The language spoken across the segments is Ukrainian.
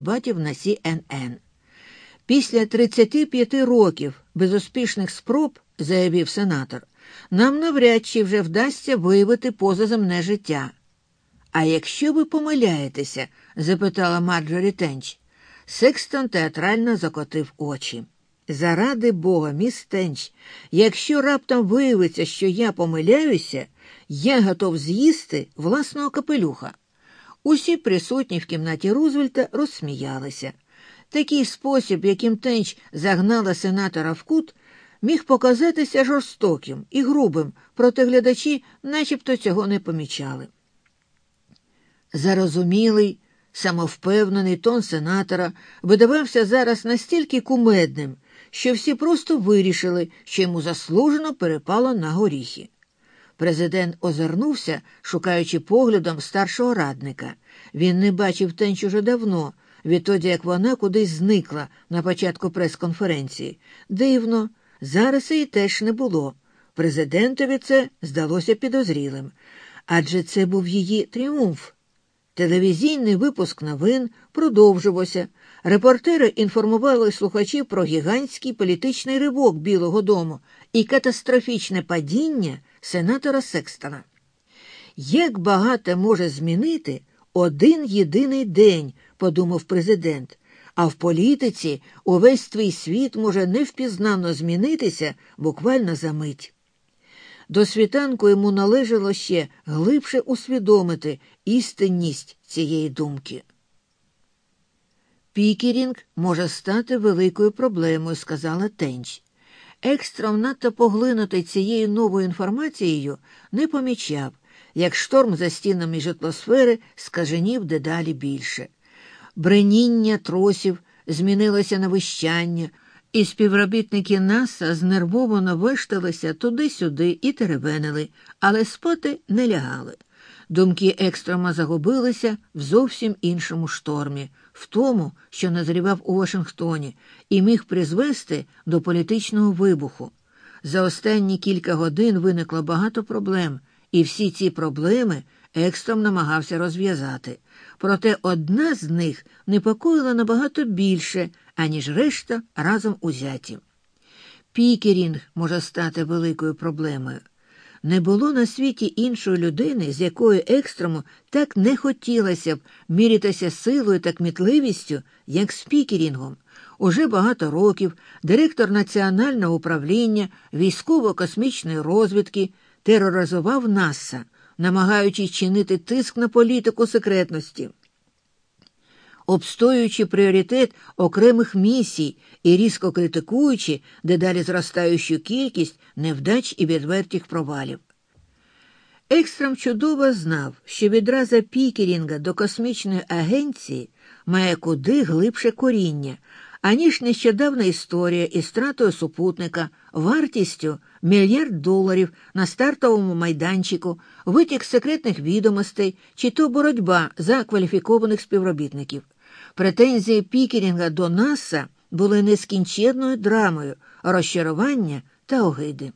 батів на CNN. Після 35 років безуспішних спроб, заявив сенатор, нам навряд чи вже вдасться виявити позаземне життя. А якщо ви помиляєтеся? запитала Марджорі Тенч. Секстон театрально закотив очі. Заради бога, міс Тенч, якщо раптом виявиться, що я помиляюся, я готов з'їсти власного капелюха. Усі присутні в кімнаті Рузвельта розсміялися. Такий спосіб, яким Тенч загнала сенатора в кут, міг показатися жорстоким і грубим, проте глядачі начебто цього не помічали. Зарозумілий, самовпевнений тон сенатора видавався зараз настільки кумедним, що всі просто вирішили, що йому заслужено перепало на горіхи. Президент озирнувся, шукаючи поглядом старшого радника. Він не бачив Тенч уже давно, відтоді як вона кудись зникла на початку прес-конференції. Дивно, зараз її теж не було. Президентові це здалося підозрілим. Адже це був її тріумф. Телевізійний випуск новин продовжувався. Репортери інформували слухачів про гігантський політичний ривок Білого Дому і катастрофічне падіння сенатора Секстона. Як багато може змінити один єдиний день, подумав президент, а в політиці увесь твій світ може невпізнано змінитися буквально за мить. До світанку йому належало ще глибше усвідомити істинність цієї думки. Пікерінг може стати великою проблемою, сказала Тенч. Екстром надто поглинутий цією новою інформацією не помічав, як шторм за стінами житлосфери скаженів дедалі більше. Бреніння тросів змінилося на вищання, і співробітники НАСА знервовано вишталися туди-сюди і теревенили, але спати не лягали. Думки екстрома загубилися в зовсім іншому штормі, в тому, що назрівав у Вашингтоні, і міг призвести до політичного вибуху. За останні кілька годин виникло багато проблем, і всі ці проблеми Екстром намагався розв'язати. Проте одна з них непокоїла набагато більше, аніж решта разом узяті. Пікерінг може стати великою проблемою. Не було на світі іншої людини, з якою екстрому так не хотілося б мірятися силою та кмітливістю, як з пікерінгом. Уже багато років директор Національного управління військово-космічної розвідки тероризував НАСА, намагаючись чинити тиск на політику секретності обстоюючи пріоритет окремих місій і різко критикуючи дедалі зростаючу кількість невдач і відвертих провалів. Екстрам чудово знав, що відраза Пікерінга до космічної агенції має куди глибше коріння, аніж нещодавна історія із стратою супутника, вартістю мільярд доларів на стартовому майданчику, витік секретних відомостей чи то боротьба за кваліфікованих співробітників. Претензії Пікерінга до НАСА були нескінченною драмою розчарування та огиди.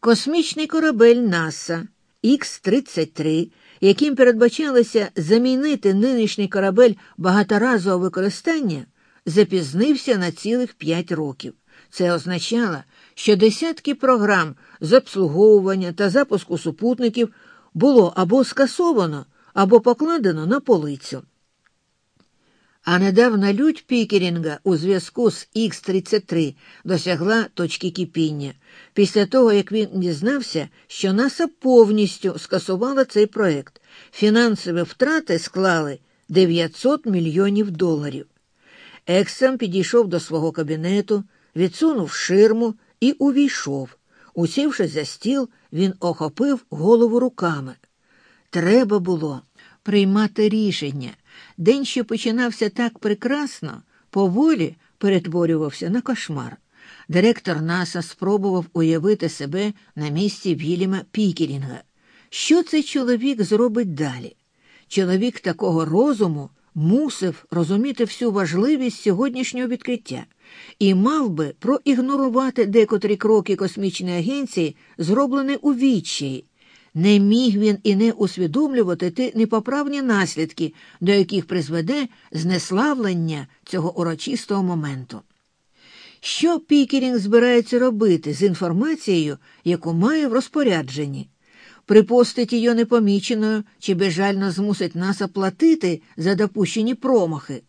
Космічний корабель НАСА Х-33, яким передбачалося замінити нинішній корабель багаторазового використання, запізнився на цілих п'ять років. Це означало, що десятки програм з обслуговування та запуску супутників було або скасовано, або покладено на полицю. А недавна лють Пікерінга у зв'язку з Х-33 досягла точки кипіння після того, як він дізнався, що НАСА повністю скасувала цей проект. Фінансові втрати склали 900 мільйонів доларів. Ексам підійшов до свого кабінету, відсунув ширму і увійшов. Усівши за стіл, він охопив голову руками. Треба було приймати рішення. День, що починався так прекрасно, поволі перетворювався на кошмар. Директор НАСА спробував уявити себе на місці Вільяма Пікерінга. Що цей чоловік зробить далі? Чоловік такого розуму мусив розуміти всю важливість сьогоднішнього відкриття і мав би проігнорувати декотрі кроки космічної агенції, зроблені у відчаї. Не міг він і не усвідомлювати ті непоправні наслідки, до яких призведе знеславлення цього урочистого моменту. Що Пікерінг збирається робити з інформацією, яку має в розпорядженні? Припустить її непоміченою чи безжально змусить нас оплатити за допущені промахи.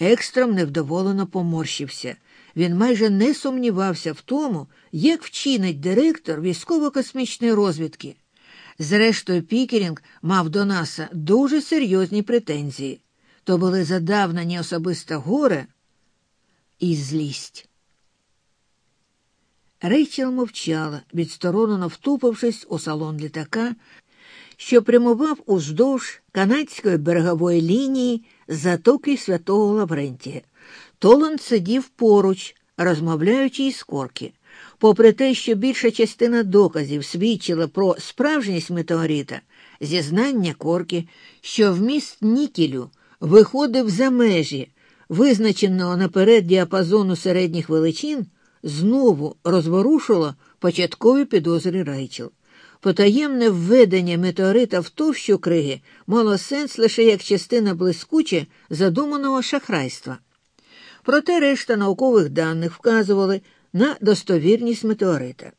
Екстром невдоволено поморщився. Він майже не сумнівався в тому, як вчинить директор військово-космічної розвідки. Зрештою, Пікерінг мав до нас дуже серйозні претензії. То були задавнені особисте горе і злість. Рейчел мовчала, відсторонено втупившись у салон літака, що прямував уздовж канадської берегової лінії затоки святого Лаврентія. Толанд сидів поруч, розмовляючи із корки. Попри те, що більша частина доказів свідчила про справжність метеорита, зізнання корки, що вміст нікелю виходив за межі, визначеного наперед діапазону середніх величин, знову розворушило початкові підозри Райчел. Потаємне введення метеорита в товщу криги мало сенс лише як частина блискуче задуманого шахрайства. Проте решта наукових даних вказували на достовірність метеорита.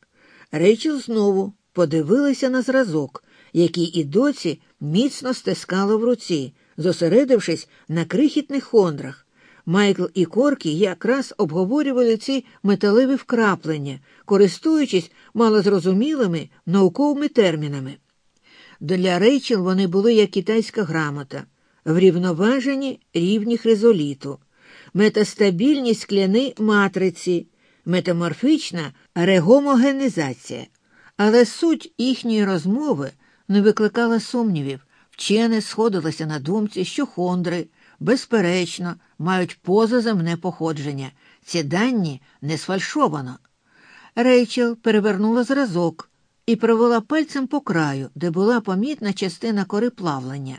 Рейчел знову подивилася на зразок, який і доці міцно стискала в руці, зосередившись на крихітних хондрах. Майкл і Коркі якраз обговорювали ці металеві вкраплення, користуючись малозрозумілими науковими термінами. Для Рейчел вони були як китайська грамота, врівноважені рівні хризоліту, метастабільні скляни матриці, метаморфічна регомогенізація. Але суть їхньої розмови не викликала сумнівів. Вчене сходилося на думці, що хондри безперечно, мають позаземне походження. Ці дані не сфальшовано. Рейчел перевернула зразок і провела пальцем по краю, де була помітна частина кори плавлення.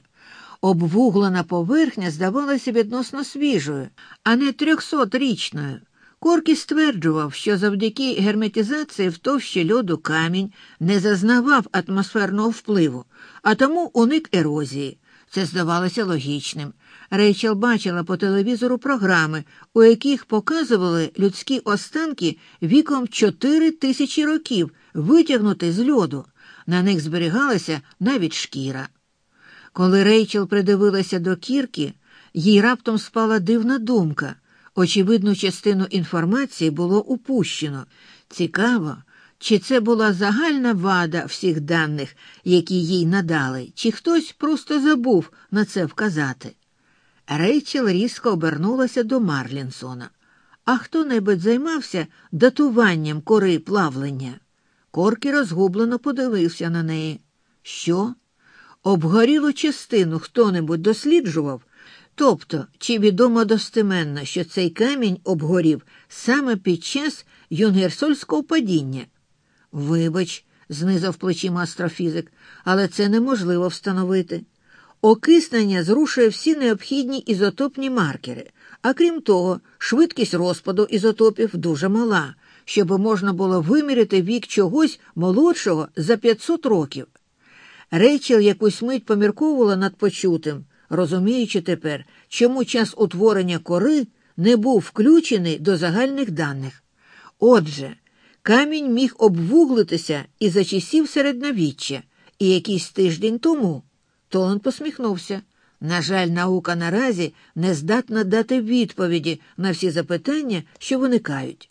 Обвуглена поверхня здавалася відносно свіжою, а не трьохсотрічною. Коркі стверджував, що завдяки герметизації в товщі льоду камінь не зазнавав атмосферного впливу, а тому уник ерозії. Це здавалося логічним. Рейчел бачила по телевізору програми, у яких показували людські останки віком 4 тисячі років, витягнути з льоду. На них зберігалася навіть шкіра. Коли Рейчел придивилася до кірки, їй раптом спала дивна думка. Очевидну частину інформації було упущено. Цікаво, чи це була загальна вада всіх даних, які їй надали, чи хтось просто забув на це вказати. Рейчел різко обернулася до Марлінсона. А хто небудь займався датуванням кори плавлення? Коркі розгублено подивився на неї. Що? Обгорілу частину хто небудь досліджував? Тобто, чи відомо достеменно, що цей камінь обгорів саме під час юнгерсольського падіння? Вибач, знизав плечима астрофізик, але це неможливо встановити. Окиснення зрушує всі необхідні ізотопні маркери, а крім того, швидкість розпаду ізотопів дуже мала, щоб можна було виміряти вік чогось молодшого за 500 років. Рейчел якусь мить помірковувала над почутим, розуміючи тепер, чому час утворення кори не був включений до загальних даних. Отже, камінь міг обвуглитися і за часів середньовіччя, і якийсь тиждень тому. Толан посміхнувся. На жаль, наука наразі не здатна дати відповіді на всі запитання, що виникають.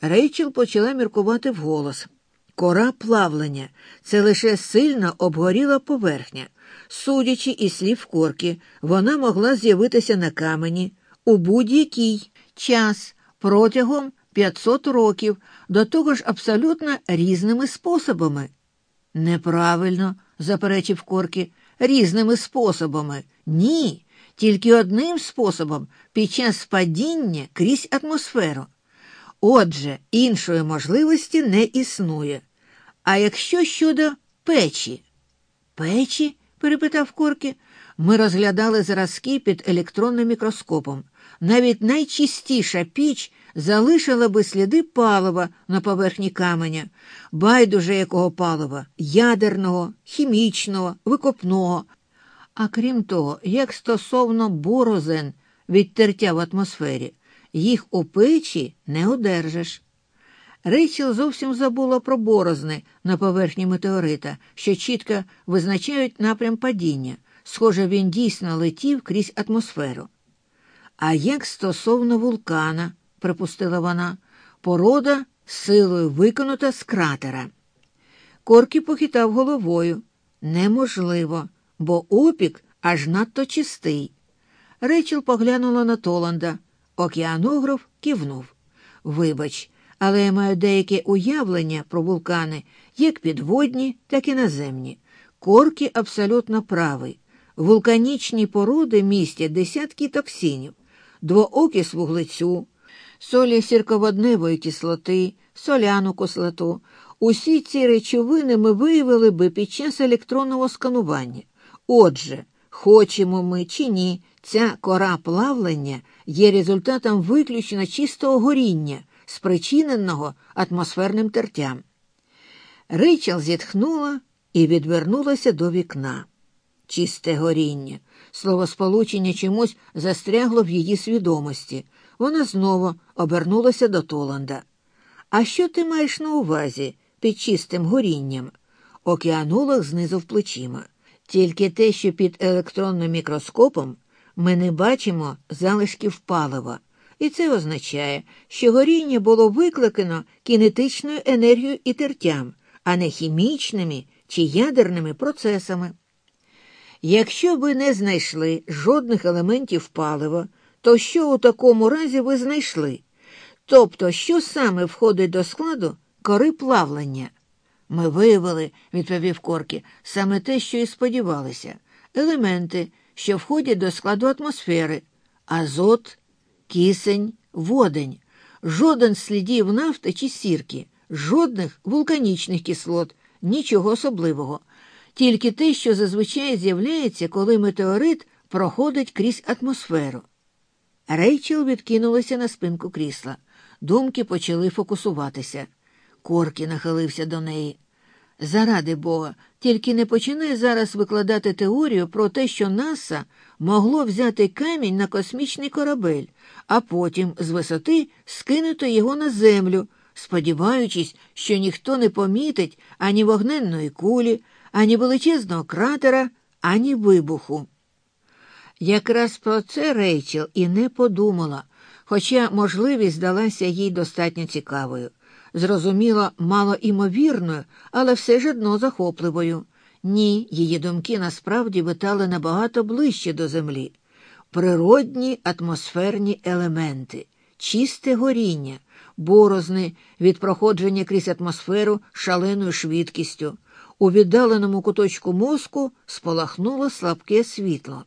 Рейчел почала міркувати вголос. Кора плавлення це лише сильно обгоріла поверхня. Судячи із слів корки, вона могла з'явитися на камені у будь-який час протягом 500 років, до того ж абсолютно різними способами. Неправильно, заперечив Корки, різними способами. Ні, тільки одним способом під час падіння крізь атмосферу. Отже, іншої можливості не існує. А якщо щодо печі? Печі? Перепитав Корки. Ми розглядали зразки під електронним мікроскопом. Навіть найчистіша піч залишила би сліди палива на поверхні каменя, байдуже якого палива, ядерного, хімічного, викопного. А крім того, як стосовно борозен від тертя в атмосфері, їх у печі не одержиш. Рейчел зовсім забула про борозни на поверхні метеорита, що чітко визначають напрям падіння. Схоже, він дійсно летів крізь атмосферу. А як стосовно вулкана, припустила вона, порода силою виконута з кратера. Коркі похитав головою. Неможливо, бо опік аж надто чистий. Рейчел поглянула на Толанда. Океанограф кивнув. Вибач, але я маю деяке уявлення про вулкани, як підводні, так і наземні. Коркі абсолютно правий. Вулканічні породи містять десятки токсинів, двоокіс вуглецю, солі сірководневої кислоти, соляну кислоту. Усі ці речовини ми виявили би під час електронного сканування. Отже, хочемо ми чи ні, ця кора плавлення є результатом виключно чистого горіння, спричиненого атмосферним тертям. Рейчел зітхнула і відвернулася до вікна. Чисте горіння. Словосполучення чомусь застрягло в її свідомості. Вона знову обернулася до Толанда. А що ти маєш на увазі під чистим горінням? Океанолог знизав плечима. Тільки те, що під електронним мікроскопом ми не бачимо залишків палива, і це означає, що горіння було викликано кінетичною енергією і тертям, а не хімічними чи ядерними процесами. Якщо ви не знайшли жодних елементів палива, то що у такому разі ви знайшли? Тобто, що саме входить до складу кори плавлення? Ми виявили, відповів Коркі, саме те, що і сподівалися, елементи, що входять до складу атмосфери, азот, кисень, водень, жоден слідів нафти чи сірки, жодних вулканічних кислот, нічого особливого тільки те, що зазвичай з'являється, коли метеорит проходить крізь атмосферу. Рейчел відкинулася на спинку крісла. Думки почали фокусуватися. Коркі нахилився до неї. Заради Бога, тільки не починай зараз викладати теорію про те, що Наса могло взяти камінь на космічний корабель, а потім з висоти скинути його на землю, сподіваючись, що ніхто не помітить ані вогненної кулі, ані величезного кратера, ані вибуху. Якраз про це Рейчел і не подумала, хоча можливість здалася їй достатньо цікавою. Зрозуміло, мало імовірною, але все ж одно захопливою. Ні, її думки насправді витали набагато ближче до землі. Природні атмосферні елементи, чисте горіння, борозни від проходження крізь атмосферу шаленою швидкістю. У віддаленому куточку мозку спалахнуло слабке світло.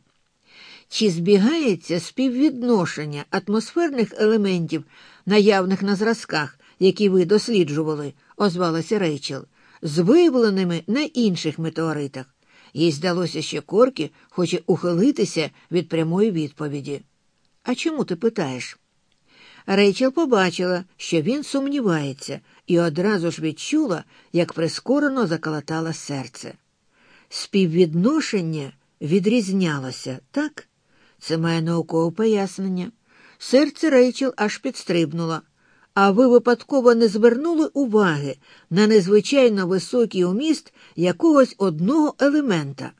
Чи збігається співвідношення атмосферних елементів, наявних на зразках, які ви досліджували, озвалася Рейчел, з виявленими на інших метеоритах? Їй здалося, що Коркі хоче ухилитися від прямої відповіді. А чому ти питаєш? Рейчел побачила, що він сумнівається, і одразу ж відчула, як прискорено заколотало серце. Співвідношення відрізнялося, так? Це має наукове пояснення. Серце Рейчел аж підстрибнуло. А ви випадково не звернули уваги на незвичайно високий уміст якогось одного елемента.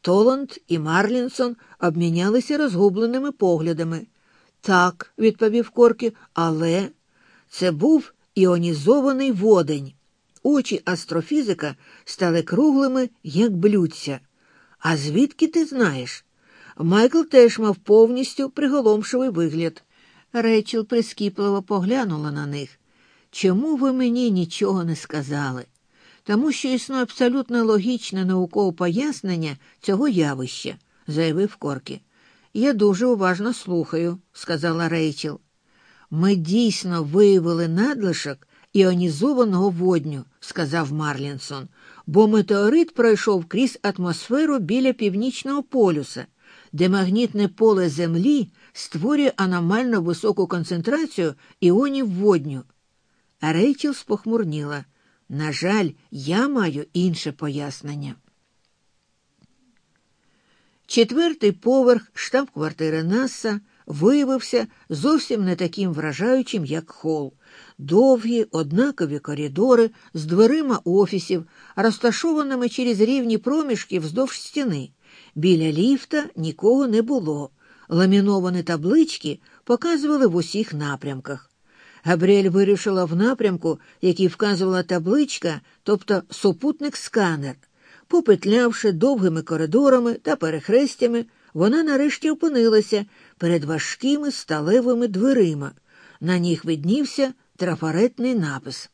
Толанд і Марлінсон обмінялися розгубленими поглядами. Так, відповів Коркі, але це був іонізований водень. Очі астрофізика стали круглими, як блюдця. А звідки ти знаєш? Майкл теж мав повністю приголомшивий вигляд. Рейчел прискіпливо поглянула на них. Чому ви мені нічого не сказали? Тому що існує абсолютно логічне наукове пояснення цього явища, заявив Коркі. Я дуже уважно слухаю, сказала Рейчел. Ми дійсно виявили надлишок іонізованого водню, сказав Марлінсон. бо метеорит пройшов крізь атмосферу біля північного полюса, де магнітне поле Землі створює аномально високу концентрацію іонів водню. А Рейчел спохмурніла. На жаль, я маю інше пояснення. Четвертий поверх штаб-квартири Наса виявився зовсім не таким вражаючим, як хол. Довгі, однакові коридори з дверима офісів, розташованими через рівні проміжки вздовж стіни. Біля ліфта нікого не було. Ламіновані таблички показували в усіх напрямках. Габріель вирішила в напрямку, який вказувала табличка, тобто супутник-сканер. Попетлявши довгими коридорами та перехрестями, вона нарешті опинилася перед важкими сталевими дверима. На них виднівся трафаретний напис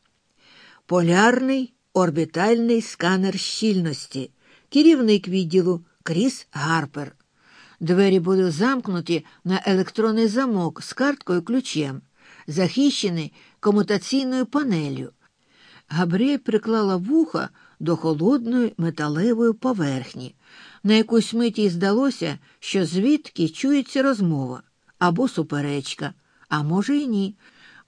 Полярний орбітальний сканер щільності, керівник відділу Кріс Гарпер. Двері були замкнуті на електронний замок з карткою ключем, захищений комутаційною панелью. Габріель приклала вуха до холодної металевої поверхні. На якусь мить їй здалося, що звідки чується розмова або суперечка, а може, і ні.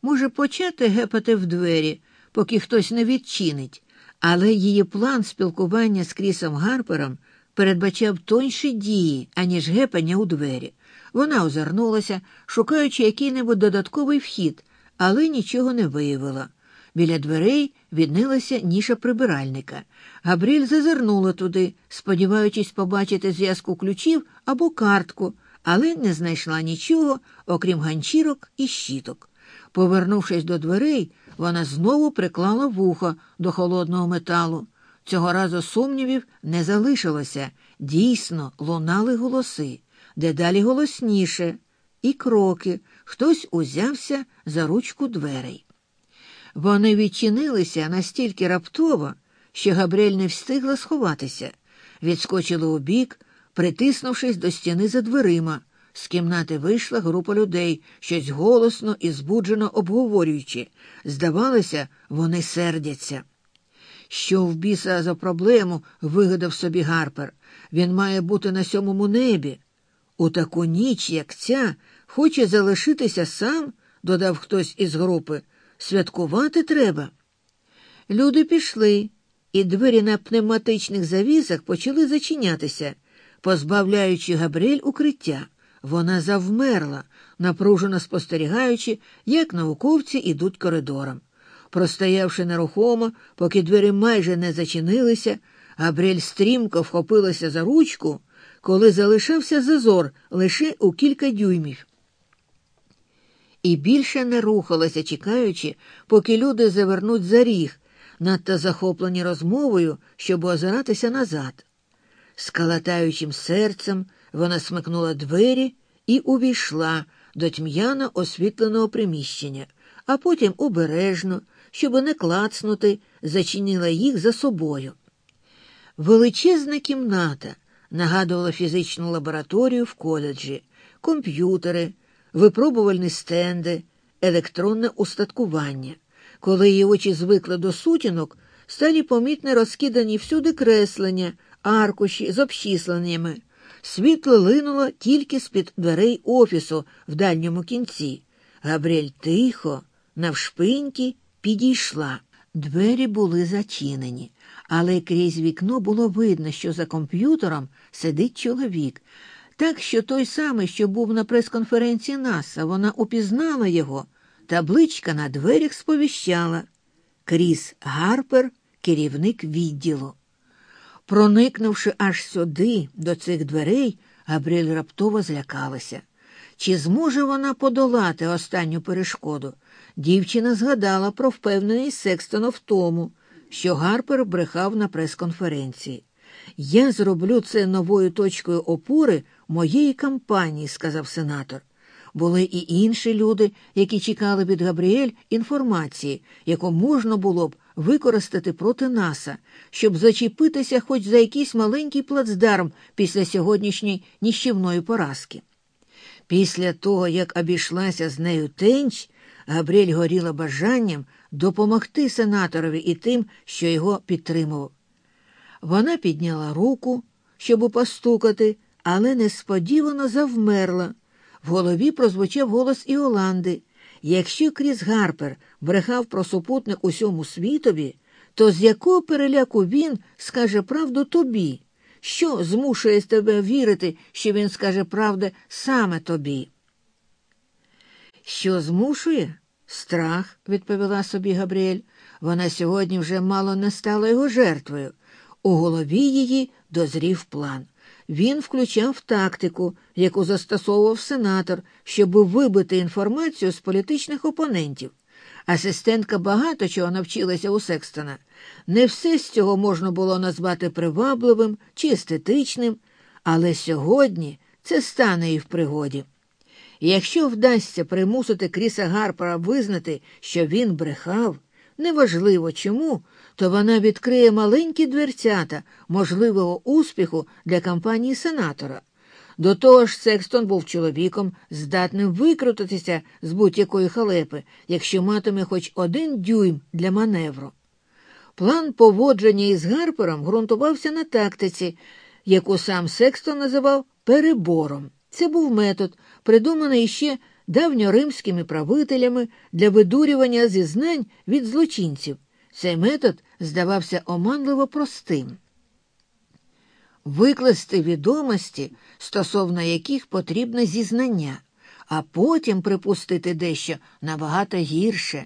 Може, почати гепати в двері, поки хтось не відчинить, але її план спілкування з Крісом Гарпером передбачав тонші дії, аніж гепання у двері. Вона озирнулася, шукаючи який-небудь додатковий вхід, але нічого не виявила. Біля дверей віднилася ніша прибиральника. Габріль зазирнула туди, сподіваючись побачити зв'язку ключів або картку, але не знайшла нічого, окрім ганчірок і щіток. Повернувшись до дверей, вона знову приклала вухо до холодного металу. Цього разу сумнівів не залишилося. Дійсно, лунали голоси, дедалі голосніше, і кроки. Хтось узявся за ручку дверей. Вони відчинилися настільки раптово, що Габрель не встигла сховатися, відскочила у бік, притиснувшись до стіни за дверима. З кімнати вийшла група людей, щось голосно і збуджено обговорюючи. Здавалося, вони сердяться. Що в біса за проблему вигадав собі Гарпер. Він має бути на сьомому небі. У таку ніч, як ця, хоче залишитися сам, додав хтось із групи. Святкувати треба. Люди пішли, і двері на пневматичних завісах почали зачинятися, позбавляючи Габріель укриття. Вона завмерла, напружено спостерігаючи, як науковці ідуть коридором. Простоявши нерухомо, поки двері майже не зачинилися, Габріель стрімко вхопилася за ручку, коли залишався зазор лише у кілька дюймів. І більше не рухалася, чекаючи, поки люди завернуть за ріг, надто захоплені розмовою, щоб озиратися назад. З калатаючим серцем вона смикнула двері і увійшла до тьм'яно освітленого приміщення, а потім обережно, щоб не клацнути, зачинила їх за собою. Величезна кімната нагадувала фізичну лабораторію в коледжі, комп'ютери, випробувальні стенди, електронне устаткування. Коли її очі звикли до сутінок, стали помітні розкидані всюди креслення, аркуші з обчисленнями. Світло линуло тільки з-під дверей офісу в дальньому кінці. Габріель тихо, навшпиньки, підійшла. Двері були зачинені, але крізь вікно було видно, що за комп'ютером сидить чоловік. Так що той самий, що був на прес-конференції НАСА, вона упізнала його. Табличка на дверях сповіщала Кріс Гарпер, керівник відділу. Проникнувши аж сюди, до цих дверей, Габріель раптово злякалася. Чи зможе вона подолати останню перешкоду? Дівчина згадала про впевненість Секстона в тому, що Гарпер брехав на прес-конференції. Я зроблю це новою точкою опори моєї кампанії, сказав сенатор. Були і інші люди, які чекали від Габріель інформації, яку можна було б використати проти наса, щоб зачепитися хоч за якийсь маленький плацдарм після сьогоднішньої ніщівної поразки. Після того, як обійшлася з нею тенч, Габріель горіла бажанням допомогти сенаторові і тим, що його підтримував. Вона підняла руку, щоб постукати, але несподівано завмерла. В голові прозвучав голос Іоланди. Якщо Кріс Гарпер брехав про супутник усьому світові, то з якого переляку він скаже правду тобі? Що змушує тебе вірити, що він скаже правду саме тобі? Що змушує? Страх, відповіла собі Габріель. Вона сьогодні вже мало не стала його жертвою. У голові її дозрів план. Він включав тактику, яку застосовував сенатор, щоб вибити інформацію з політичних опонентів. Асистентка багато чого навчилася у Секстона. Не все з цього можна було назвати привабливим чи естетичним, але сьогодні це стане і в пригоді. Якщо вдасться примусити Кріса Гарпера визнати, що він брехав, неважливо чому, то вона відкриє маленькі дверцята можливого успіху для кампанії сенатора. До того ж, Секстон був чоловіком, здатним викрутитися з будь-якої халепи, якщо матиме хоч один дюйм для маневру. План поводження із Гарпером ґрунтувався на тактиці, яку сам Секстон називав перебором. Це був метод, придуманий ще давньоримськими правителями для видурювання зізнань від злочинців. Цей метод здавався оманливо простим. Викласти відомості, стосовно яких потрібне зізнання, а потім припустити дещо набагато гірше.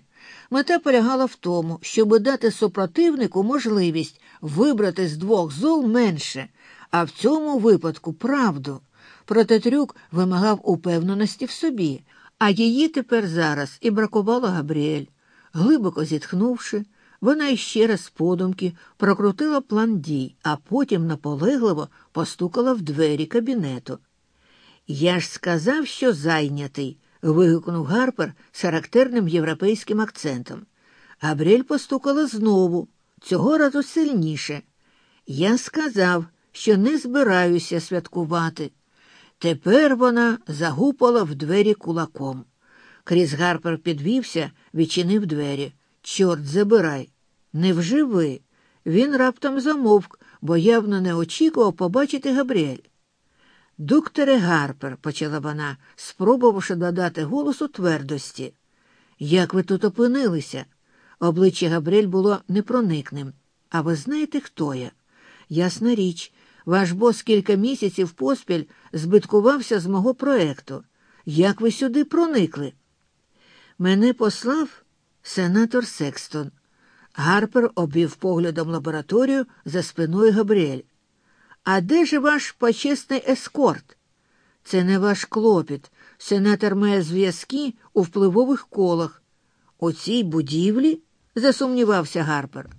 Мета полягала в тому, щоб дати супротивнику можливість вибрати з двох зол менше, а в цьому випадку правду. Проте трюк вимагав упевненості в собі, а її тепер зараз і бракувало Габріель. Глибоко зітхнувши, вона іще раз подумки прокрутила план дій, а потім наполегливо постукала в двері кабінету. Я ж сказав, що зайнятий. вигукнув Гарпер з характерним європейським акцентом. Габріель постукала знову, цього разу сильніше. Я сказав, що не збираюся святкувати. Тепер вона загупала в двері кулаком. Кріс Гарпер підвівся, відчинив двері. Чорт забирай. Невже ви? Він раптом замовк, бо явно не очікував побачити Габріель. Докторе Гарпер, почала вона, спробувавши додати голосу твердості. Як ви тут опинилися? Обличчя Габріель було непроникним. А ви знаєте, хто я? Ясна річ, ваш бос кілька місяців поспіль збиткувався з мого проекту. Як ви сюди проникли? Мене послав сенатор Секстон. Гарпер обвів поглядом лабораторію за спиною Габріель. А де ж ваш почесний ескорт? Це не ваш клопіт. Сенатор має зв'язки у впливових колах. У цій будівлі? засумнівався Гарпер.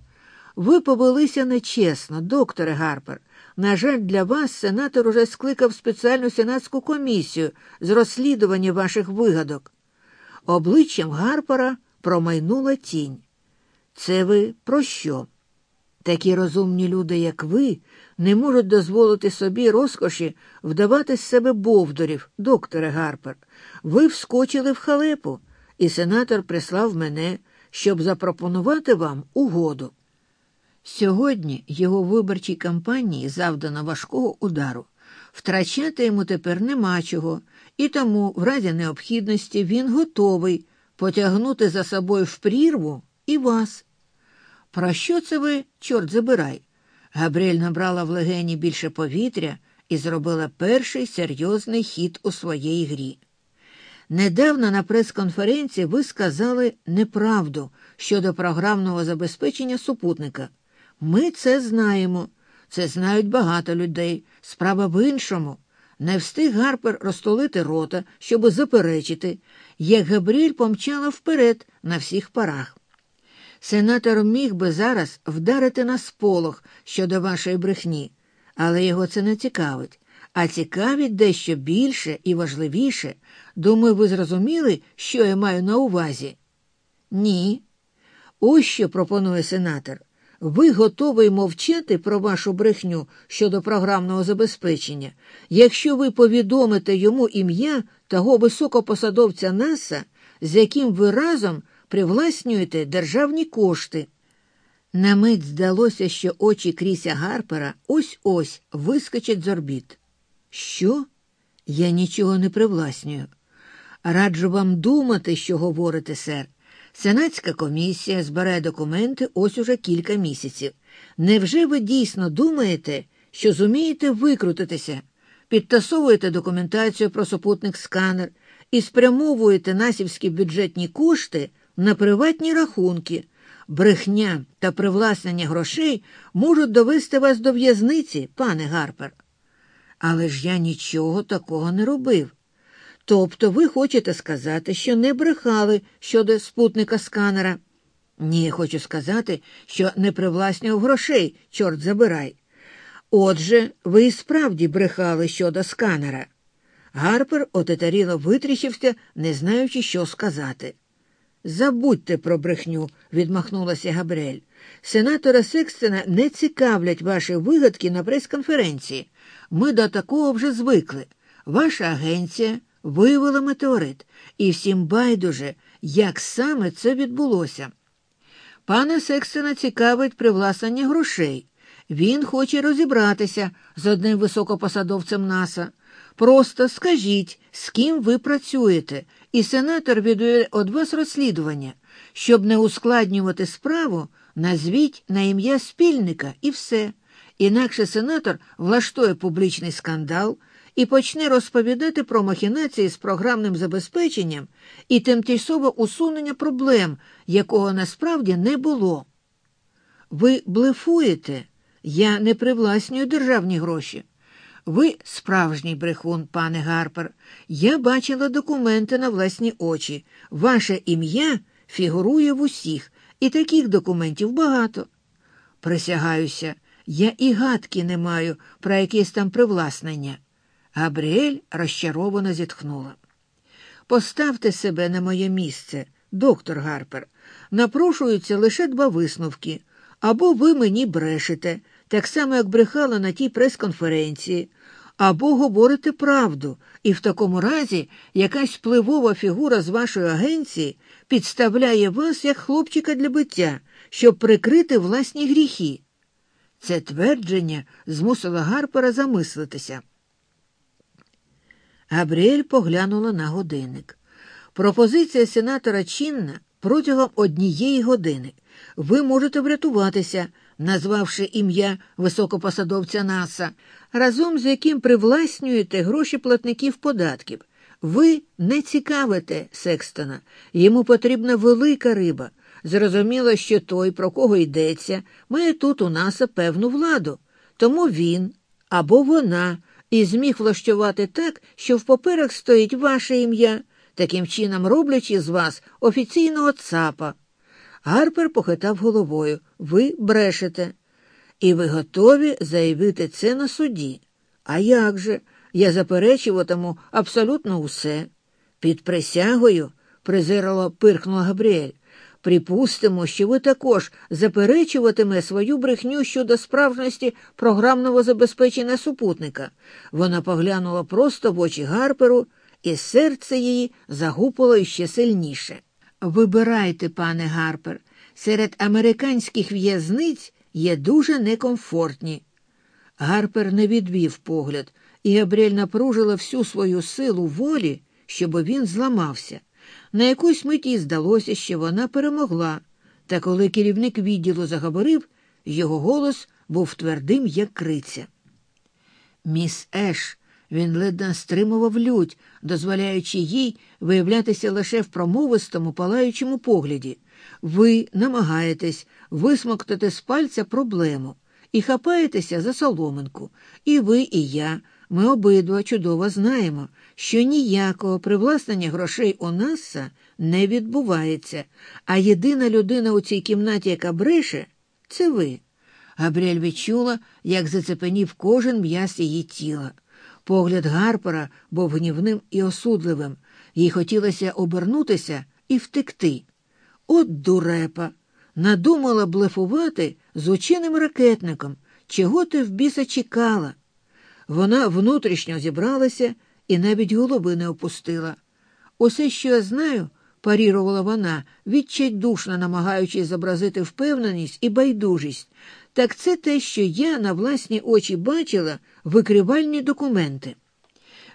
Ви повелися нечесно, докторе Гарпер. На жаль, для вас сенатор уже скликав спеціальну сенатську комісію з розслідування ваших вигадок. Обличчям Гарпера промайнула тінь. Це ви про що? Такі розумні люди, як ви, не можуть дозволити собі розкоші вдавати з себе бовдурів, докторе Гарпер. Ви вскочили в халепу, і сенатор прислав мене, щоб запропонувати вам угоду. Сьогодні його виборчій кампанії завдано важкого удару. Втрачати йому тепер нема чого, і тому, в разі необхідності, він готовий потягнути за собою в прірву і вас. Про що це ви, чорт забирай? Габріель набрала в легені більше повітря і зробила перший серйозний хід у своїй грі. Недавно на прес-конференції ви сказали неправду щодо програмного забезпечення супутника. Ми це знаємо. Це знають багато людей. Справа в іншому. Не встиг Гарпер розтолити рота, щоб заперечити, як Габріель помчала вперед на всіх парах. Сенатор міг би зараз вдарити на сполох щодо вашої брехні, але його це не цікавить. А цікавить дещо більше і важливіше. Думаю, ви зрозуміли, що я маю на увазі? Ні. Ось що пропонує сенатор. Ви готовий мовчати про вашу брехню щодо програмного забезпечення, якщо ви повідомите йому ім'я того високопосадовця НАСА, з яким ви разом привласнюєте державні кошти. На мить здалося, що очі Кріся Гарпера ось ось вискочать з орбіт. Що? Я нічого не привласнюю. Раджу вам думати, що говорите, сер. Сенатська комісія збирає документи ось уже кілька місяців. Невже ви дійсно думаєте, що зумієте викрутитися, підтасовуєте документацію про супутник сканер і спрямовуєте насівські бюджетні кошти на приватні рахунки? Брехня та привласнення грошей можуть довести вас до в'язниці, пане Гарпер. Але ж я нічого такого не робив. Тобто ви хочете сказати, що не брехали щодо спутника сканера? Ні, хочу сказати, що не привласнював грошей, чорт забирай. Отже, ви і справді брехали щодо сканера. Гарпер отетаріло витріщився, не знаючи, що сказати. Забудьте про брехню, відмахнулася Габрель. Сенатора Секстена не цікавлять ваші вигадки на прес-конференції. Ми до такого вже звикли. Ваша агенція виявила метеорит, і всім байдуже, як саме це відбулося. Пана Секстена цікавить привласнення грошей. Він хоче розібратися з одним високопосадовцем НАСА. Просто скажіть, з ким ви працюєте, і сенатор відведе від вас розслідування. Щоб не ускладнювати справу, назвіть на ім'я спільника і все. Інакше сенатор влаштує публічний скандал і почне розповідати про махінації з програмним забезпеченням і тимчасове усунення проблем, якого насправді не було. Ви блефуєте, я не привласнюю державні гроші. Ви справжній брехун, пане Гарпер. Я бачила документи на власні очі. Ваше ім'я фігурує в усіх, і таких документів багато. Присягаюся, я і гадки не маю про якесь там привласнення. Габріель розчаровано зітхнула. Поставте себе на моє місце, доктор Гарпер. Напрошуються лише два висновки. Або ви мені брешете, так само, як брехала на тій прес-конференції, або говорите правду, і в такому разі якась впливова фігура з вашої агенції підставляє вас як хлопчика для биття, щоб прикрити власні гріхи. Це твердження змусило Гарпера замислитися. Габріель поглянула на годинник. Пропозиція сенатора чинна протягом однієї години. Ви можете врятуватися, назвавши ім'я високопосадовця НАСА, разом з яким привласнюєте гроші платників податків. Ви не цікавите Секстона, йому потрібна велика риба. Зрозуміло, що той, про кого йдеться, має тут у НАСА певну владу. Тому він або вона і зміг влаштувати так, що в поперек стоїть ваше ім'я, таким чином роблячи з вас офіційного цапа. Гарпер похитав головою. Ви брешете. І ви готові заявити це на суді. А як же? Я заперечуватиму абсолютно усе. Під присягою, презирало пирхнула Габріель. Припустимо, що ви також заперечуватиме свою брехню щодо справжності програмного забезпечення супутника. Вона поглянула просто в очі Гарперу, і серце її загупало іще сильніше. Вибирайте, пане Гарпер, серед американських в'язниць є дуже некомфортні. Гарпер не відвів погляд, і Габріель напружила всю свою силу волі, щоб він зламався. На якусь миті здалося, що вона перемогла, та коли керівник відділу заговорив, його голос був твердим, як криця. Міс Еш, він ледь стримував лють, дозволяючи їй виявлятися лише в промовистому, палаючому погляді. Ви намагаєтесь висмоктати з пальця проблему і хапаєтеся за соломинку. І ви, і я. Ми обидва чудово знаємо, що ніякого привласнення грошей у Наса не відбувається, а єдина людина у цій кімнаті, яка бреше, це ви. Габріель відчула, як зацепенів кожен м'яз її тіла. Погляд Гарпера був гнівним і осудливим, їй хотілося обернутися і втекти. От дурепа! Надумала блефувати з ученим ракетником, чого ти в біса чекала. Вона внутрішньо зібралася і навіть голови не опустила. Усе, що я знаю, парірувала вона, відчайдушно намагаючись зобразити впевненість і байдужість, так це те, що я на власні очі бачила викривальні документи.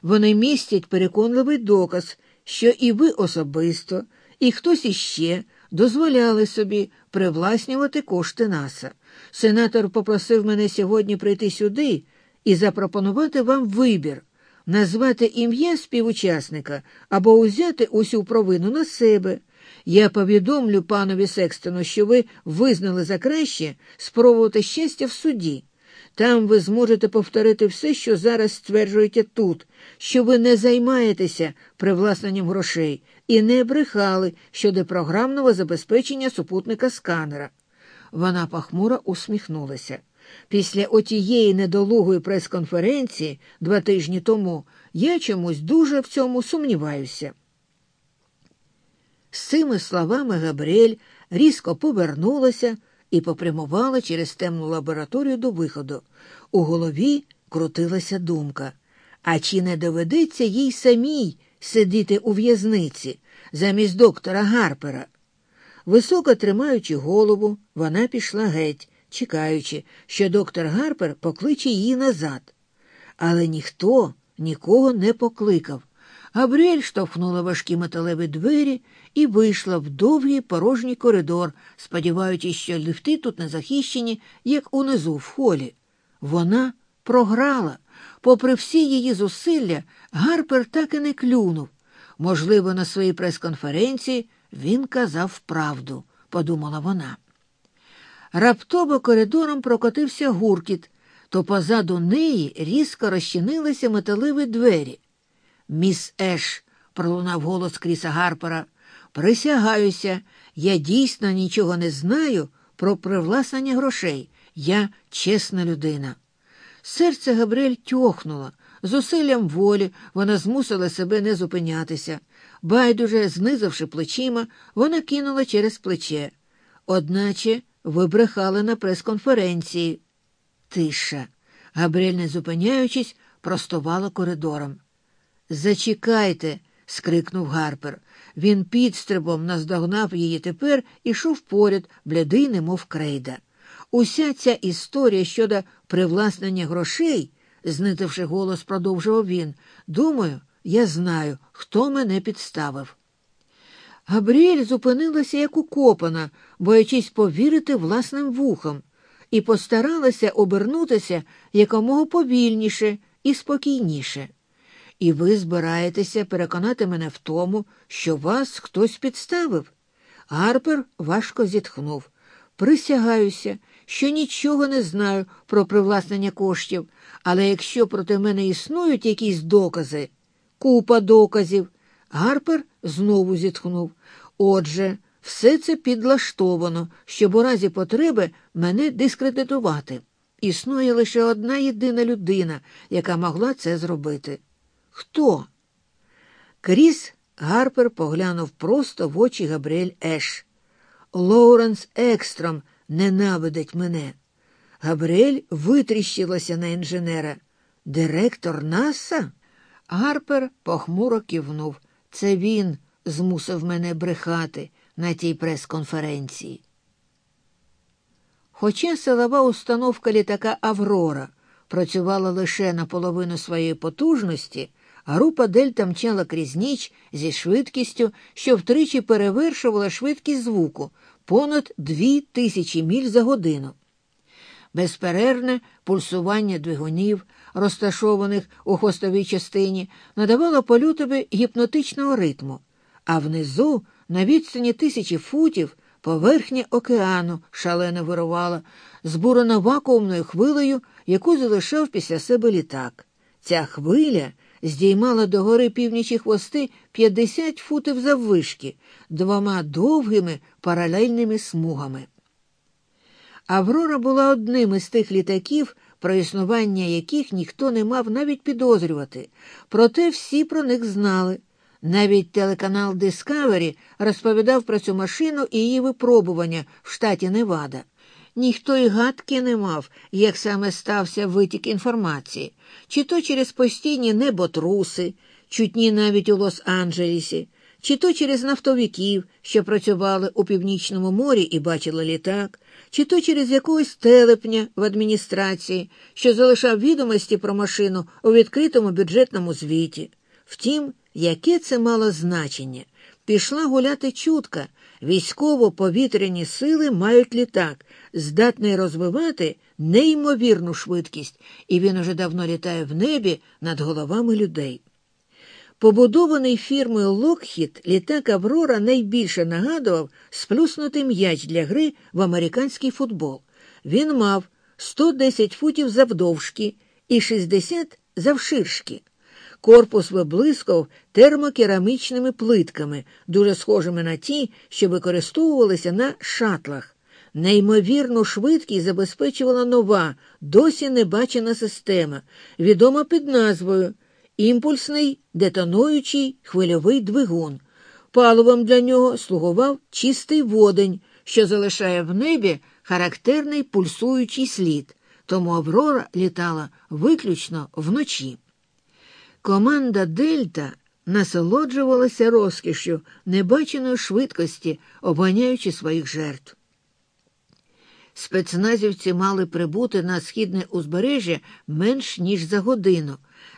Вони містять переконливий доказ, що і ви особисто, і хтось іще дозволяли собі привласнювати кошти НАСА. Сенатор попросив мене сьогодні прийти сюди і запропонувати вам вибір назвати ім'я співучасника або узяти усю провину на себе. Я повідомлю панові Секстону, що ви визнали за краще спробувати щастя в суді. Там ви зможете повторити все, що зараз стверджуєте тут, що ви не займаєтеся привласненням грошей і не брехали щодо програмного забезпечення супутника сканера. Вона похмуро усміхнулася. Після отієї недолугої прес-конференції два тижні тому я чомусь дуже в цьому сумніваюся. З цими словами Габріель різко повернулася і попрямувала через темну лабораторію до виходу. У голові крутилася думка. А чи не доведеться їй самій сидіти у в'язниці замість доктора Гарпера? Високо тримаючи голову, вона пішла геть, чекаючи, що доктор Гарпер покличе її назад. Але ніхто нікого не покликав. Габріель штовхнула важкі металеві двері і вийшла в довгий порожній коридор, сподіваючись, що ліфти тут не захищені, як унизу в холі. Вона програла. Попри всі її зусилля, Гарпер так і не клюнув. Можливо, на своїй прес-конференції він казав правду, подумала вона. Раптово коридором прокотився гуркіт, то позаду неї різко розчинилися металеві двері. Міс Еш, пролунав голос Кріса Гарпера, присягаюся, я дійсно нічого не знаю про привласнення грошей. Я чесна людина. Серце Габріель тьохнуло. Зусиллям волі вона змусила себе не зупинятися. Байдуже, знизавши плечима, вона кинула через плече. Одначе ви брехали на прес-конференції. Тиша. Габріель, не зупиняючись, простувала коридором. Зачекайте, скрикнув Гарпер. Він підстрибом наздогнав її тепер і йшов поряд, блядий, немов крейда. Уся ця історія щодо привласнення грошей, знитивши голос, продовжував він. Думаю, я знаю, хто мене підставив. Габріель зупинилася як укопана, боячись повірити власним вухам, і постаралася обернутися якомога повільніше і спокійніше. І ви збираєтеся переконати мене в тому, що вас хтось підставив. Гарпер важко зітхнув. Присягаюся, що нічого не знаю про привласнення коштів, але якщо проти мене існують якісь докази, купа доказів. Гарпер знову зітхнув. Отже, все це підлаштовано, щоб у разі потреби мене дискредитувати. Існує лише одна єдина людина, яка могла це зробити. Хто? Кріс Гарпер поглянув просто в очі Габріель Еш. Лоуренс Екстром ненавидить мене. Габріель витріщилася на інженера. Директор Наса? Гарпер похмуро кивнув. Це він змусив мене брехати на тій прес-конференції. Хоча силова установка літака Аврора працювала лише на половину своєї потужності, група Дельта мчала крізь ніч зі швидкістю, що втричі перевершувала швидкість звуку понад дві тисячі міль за годину. Безперервне пульсування двигунів, розташованих у хвостовій частині, надавало польотові гіпнотичного ритму, а внизу, на відстані тисячі футів, поверхня океану шалено вирувала, збурена вакуумною хвилею, яку залишав після себе літак. Ця хвиля здіймала догори північі хвости 50 футів заввишки двома довгими паралельними смугами. Аврора була одним із тих літаків, про існування яких ніхто не мав навіть підозрювати, проте всі про них знали. Навіть телеканал Discovery розповідав про цю машину і її випробування в штаті Невада. Ніхто й гадки не мав, як саме стався витік інформації, чи то через постійні неботруси, чутні навіть у Лос-Анджелесі, чи то через нафтовиків, що працювали у північному морі і бачили літак, чи то через якогось телепня в адміністрації, що залишав відомості про машину у відкритому бюджетному звіті. Втім, яке це мало значення? Пішла гуляти чутка. Військово-повітряні сили мають літак, здатний розвивати неймовірну швидкість, і він уже давно літає в небі над головами людей. Побудований фірмою Локхіт, літак Аврора найбільше нагадував сплюснутий м'яч для гри в американський футбол. Він мав 110 футів завдовжки і 60 завширшки. Корпус виблискав термокерамічними плитками, дуже схожими на ті, що використовувалися на шатлах. Неймовірну швидкість забезпечувала нова, досі небачена система, відома під назвою імпульсний детонуючий хвильовий двигун. Паливом для нього слугував чистий водень, що залишає в небі характерний пульсуючий слід, тому Аврора літала виключно вночі. Команда Дельта насолоджувалася розкішю небаченої швидкості, обганяючи своїх жертв. Спецназівці мали прибути на східне узбережжя менш ніж за годину,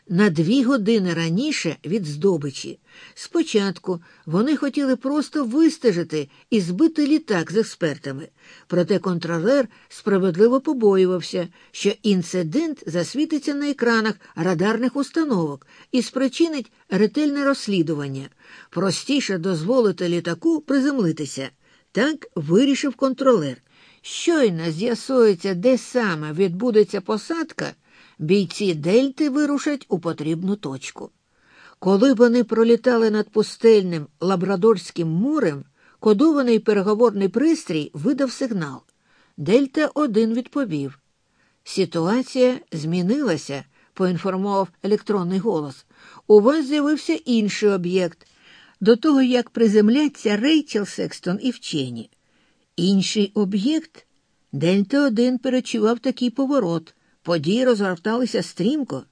на дві години раніше від здобичі. Спочатку вони хотіли просто вистежити і збити літак з експертами, проте контролер справедливо побоювався, що інцидент засвітиться на екранах радарних установок і спричинить ретельне розслідування. Простіше дозволити літаку приземлитися. Так вирішив контролер. Щойно з'ясується, де саме відбудеться посадка бійці Дельти вирушать у потрібну точку. Коли вони пролітали над пустельним Лабрадорським морем, кодований переговорний пристрій видав сигнал. Дельта 1 відповів. Ситуація змінилася, поінформував електронний голос. У вас з'явився інший об'єкт. До того, як приземляться Рейчел Секстон і вчені. Інший об'єкт Дельта 1 перечував такий поворот. Події розгорталися стрімко.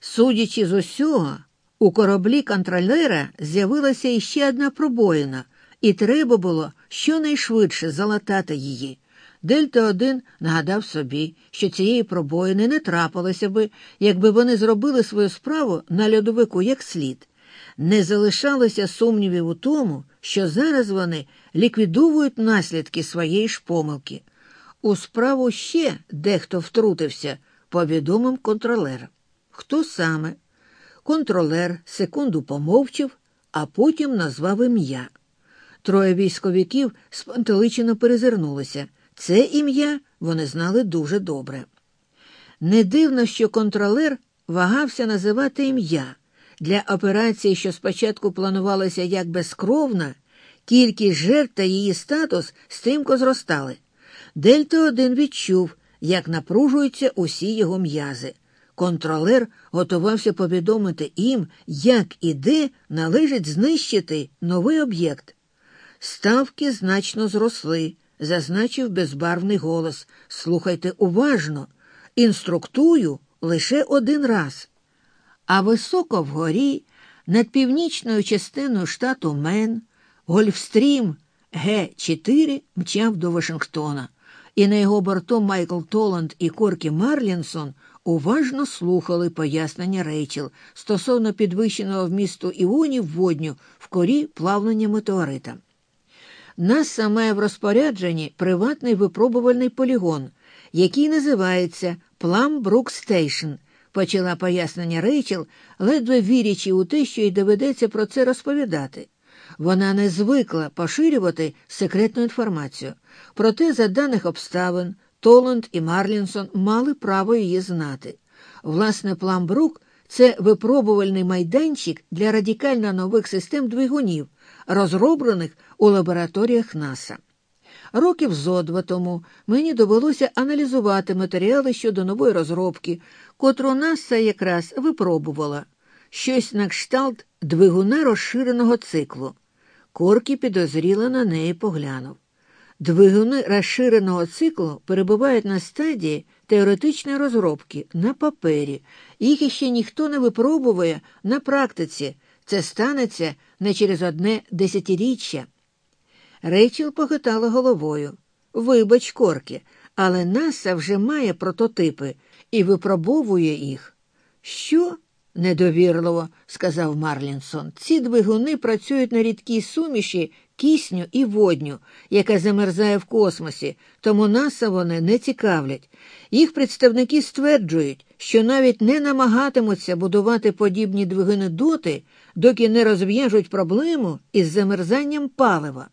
Судячи з усього, у кораблі контролера з'явилася іще одна пробоїна, і треба було щонайшвидше залатати її. Дельта 1 нагадав собі, що цієї пробоїни не трапилося би, якби вони зробили свою справу на льодовику як слід. Не залишалося сумнівів у тому, що зараз вони ліквідовують наслідки своєї ж помилки. У справу ще дехто втрутився, повідомив контролер. Хто саме? Контролер секунду помовчив, а потім назвав ім'я. Троє військовиків спантеличено перезирнулися. Це ім'я вони знали дуже добре. Не дивно, що контролер вагався називати ім'я. Для операції, що спочатку планувалася як безкровна, кількість жертв та її статус стрімко зростали. Дельта один відчув, як напружуються усі його м'язи. Контролер готувався повідомити їм, як і де належить знищити новий об'єкт. Ставки значно зросли, зазначив безбарвний голос. Слухайте уважно, інструктую лише один раз. А високо вгорі, над північною частиною штату Мен, Гольфстрім Г4 мчав до Вашингтона і на його борту Майкл Толанд і Коркі Марлінсон уважно слухали пояснення Рейчел стосовно підвищеного вмісту іонів водню в корі плавлення метеорита. НАСА має в розпорядженні приватний випробувальний полігон, який називається Plum Brook Station, почала пояснення Рейчел, ледве вірячи у те, що їй доведеться про це розповідати. Вона не звикла поширювати секретну інформацію. Проте, за даних обставин, Толанд і Марлінсон мали право її знати. Власне, Plum Brook це випробувальний майданчик для радикально нових систем двигунів, розроблених у лабораторіях НАСА. Років зо два тому мені довелося аналізувати матеріали щодо нової розробки, котру НАСА якраз випробувала щось на кшталт двигуна розширеного циклу. Коркі підозріло на неї поглянув. Двигуни розширеного циклу перебувають на стадії теоретичної розробки на папері. Їх іще ніхто не випробує на практиці. це станеться не через одне десятиріччя. Рейчел похитала головою. Вибач, корки, але Наса вже має прототипи і випробовує їх. Що? Недовірливо сказав Марлінсон. Ці двигуни працюють на рідкій суміші кисню і водню, яка замерзає в космосі, тому наса вони не цікавлять. Їх представники стверджують, що навіть не намагатимуться будувати подібні двигуни доти, доки не розв'яжуть проблему із замерзанням палива.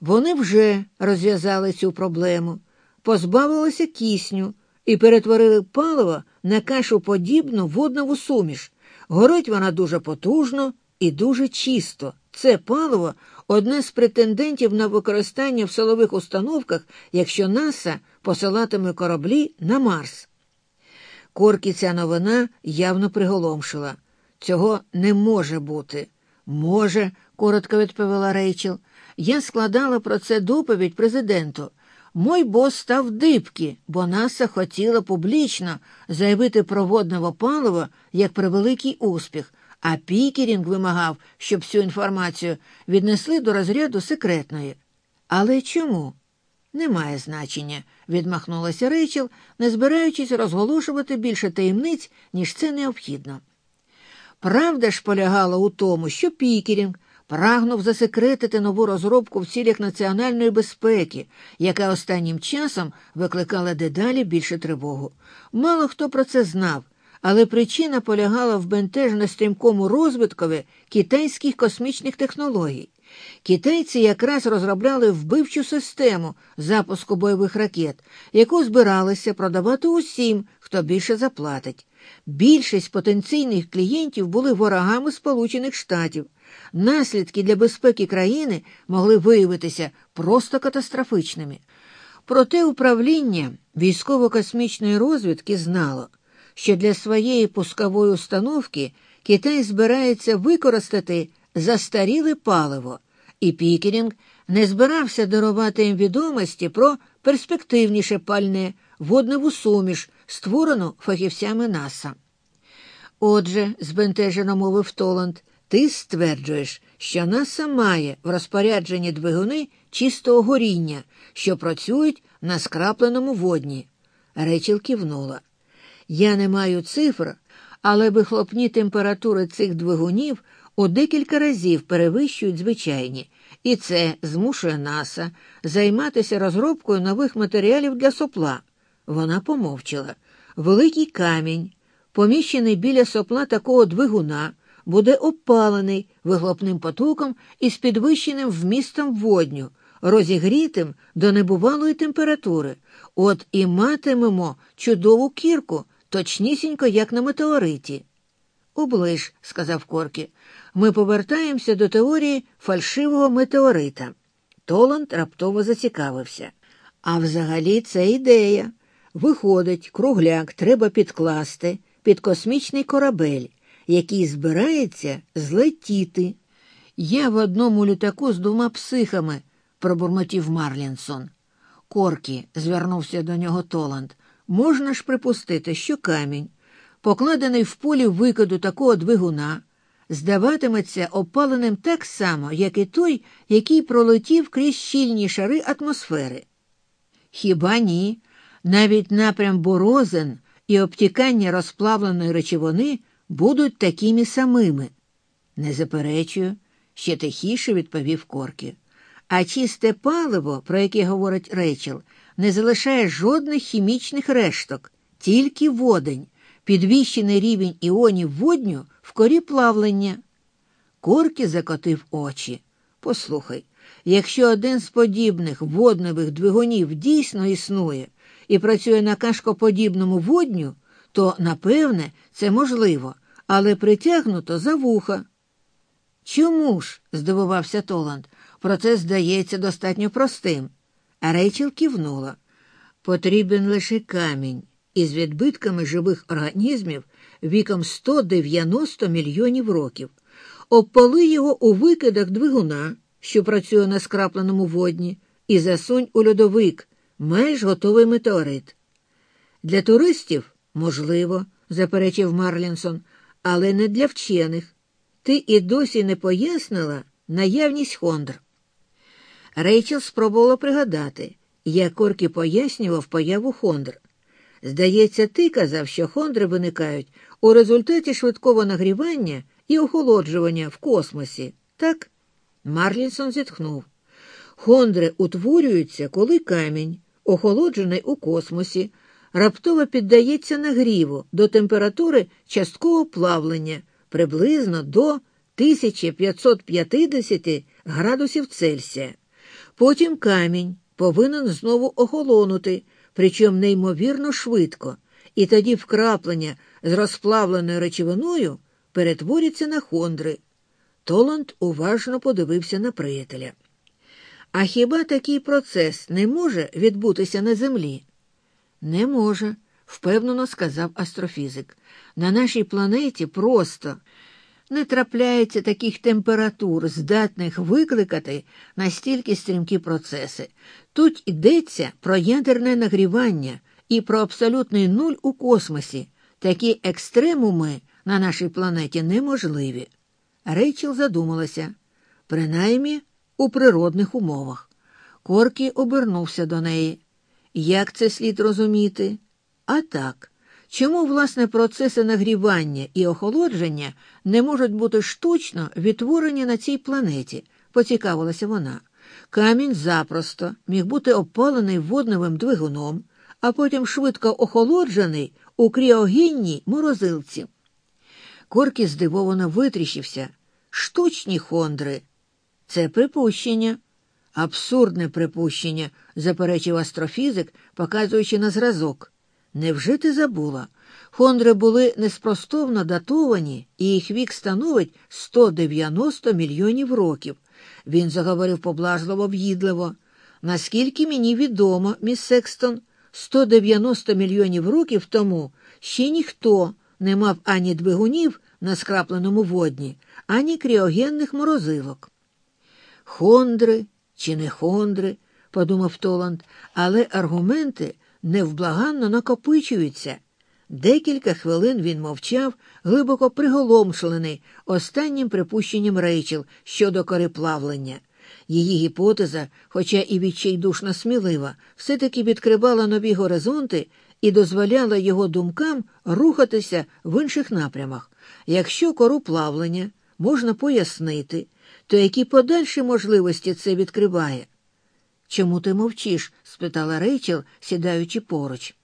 Вони вже розв'язали цю проблему, позбавилися кисню і перетворили паливо на кашу подібну воднову суміш. Горить вона дуже потужно і дуже чисто. Це паливо одне з претендентів на використання в силових установках, якщо НАСА посилатиме кораблі на Марс. Коркі ця новина явно приголомшила. Цього не може бути. Може, коротко відповіла Рейчел. Я складала про це доповідь президенту. Мой бос став дибки, бо НАСА хотіла публічно заявити про водного паливо як превеликий успіх, а Пікерінг вимагав, щоб всю інформацію віднесли до розряду секретної. Але чому? Немає значення, відмахнулася Рейчел, не збираючись розголошувати більше таємниць, ніж це необхідно. Правда ж полягала у тому, що Пікерінг прагнув засекретити нову розробку в цілях національної безпеки, яка останнім часом викликала дедалі більше тривогу. Мало хто про це знав, але причина полягала в бентежно стрімкому розвиткові китайських космічних технологій. Китайці якраз розробляли вбивчу систему запуску бойових ракет, яку збиралися продавати усім, хто більше заплатить. Більшість потенційних клієнтів були ворогами Сполучених Штатів. Наслідки для безпеки країни могли виявитися просто катастрофичними. Проте управління військово-космічної розвідки знало, що для своєї пускової установки Китай збирається використати застаріле паливо, і Пікерінг не збирався дарувати їм відомості про перспективніше пальне водневу суміш, створену фахівцями НАСА. Отже, збентежено мовив Толанд, ти стверджуєш, що НАСА має в розпорядженні двигуни чистого горіння, що працюють на скрапленому водні. Речіл кивнула. Я не маю цифр, але вихлопні температури цих двигунів у декілька разів перевищують звичайні, і це змушує НАСА займатися розробкою нових матеріалів для сопла. Вона помовчала. Великий камінь, поміщений біля сопла такого двигуна, буде опалений вихлопним потоком із підвищеним вмістом водню, розігрітим до небувалої температури. От і матимемо чудову кірку, точнісінько, як на метеориті. Оближ, сказав Коркі, ми повертаємося до теорії фальшивого метеорита. Толанд раптово зацікавився. А взагалі це ідея. Виходить, кругляк треба підкласти під космічний корабель, який збирається злетіти. Я в одному літаку з двома психами, пробурмотів Марлінсон. Коркі, звернувся до нього Толанд, можна ж припустити, що камінь, покладений в полі викиду такого двигуна, здаватиметься опаленим так само, як і той, який пролетів крізь щільні шари атмосфери. Хіба ні? Навіть напрям борозен і обтікання розплавленої речовини будуть такими самими. Не заперечую, ще тихіше відповів Корки. А чисте паливо, про яке говорить Рейчел, не залишає жодних хімічних решток, тільки водень, підвищений рівень іонів водню в корі плавлення. Корки закотив очі. Послухай, якщо один з подібних водневих двигунів дійсно існує і працює на кашкоподібному водню, то, напевне, це можливо, але притягнуто за вуха. Чому ж? здивувався Толанд. Процес здається достатньо простим. А Рейчел кивнула. Потрібен лише камінь із відбитками живих організмів віком 190 мільйонів років. Обпали його у викидах двигуна, що працює на скрапленому водні, і засунь у льодовик, маєш готовий метеорит. Для туристів можливо, заперечив Марлінсон, але не для вчених. ти і досі не пояснила наявність хондр. Рейчел спробувала пригадати, як Коркі пояснював появу хондр. Здається, ти казав, що хондри виникають у результаті швидкого нагрівання і охолоджування в космосі. Так? Марлінсон зітхнув. Хондри утворюються, коли камінь, охолоджений у космосі, раптово піддається нагріву до температури часткового плавлення приблизно до 1550 градусів Цельсія. Потім камінь повинен знову охолонути, причому неймовірно швидко, і тоді вкраплення з розплавленою речовиною перетворюється на хондри. Толанд уважно подивився на приятеля. А хіба такий процес не може відбутися на землі? Не може, впевнено сказав астрофізик. На нашій планеті просто не трапляється таких температур, здатних викликати настільки стрімкі процеси. Тут йдеться про ядерне нагрівання і про абсолютний нуль у космосі. Такі екстремуми на нашій планеті неможливі. Рейчел задумалася, принаймні у природних умовах. Коркі обернувся до неї. Як це слід розуміти? А так. Чому, власне, процеси нагрівання і охолодження не можуть бути штучно відтворені на цій планеті? поцікавилася вона. Камінь запросто міг бути опалений водневим двигуном, а потім швидко охолоджений у кріогінній морозилці. Коркі здивовано витріщився. Штучні хондри. Це припущення. Абсурдне припущення, заперечив астрофізик, показуючи на зразок. Невже ти забула? Хондри були неспростовно датовані, і їх вік становить 190 мільйонів років. Він заговорив поблажливо в'їдливо. Наскільки мені відомо, міс Секстон, 190 мільйонів років тому ще ніхто не мав ані двигунів на скрапленому водні, ані кріогенних морозилок. Хондри чи не хондри, подумав Толанд, але аргументи невблаганно накопичуються. Декілька хвилин він мовчав, глибоко приголомшений останнім припущенням Рейчел щодо кореплавлення. Її гіпотеза, хоча і відчайдушно смілива, все-таки відкривала нові горизонти і дозволяла його думкам рухатися в інших напрямах. Якщо кору плавлення можна пояснити, то які подальші можливості це відкриває? Чому ти мовчиш? спитала Рейчел, сідаючи поруч.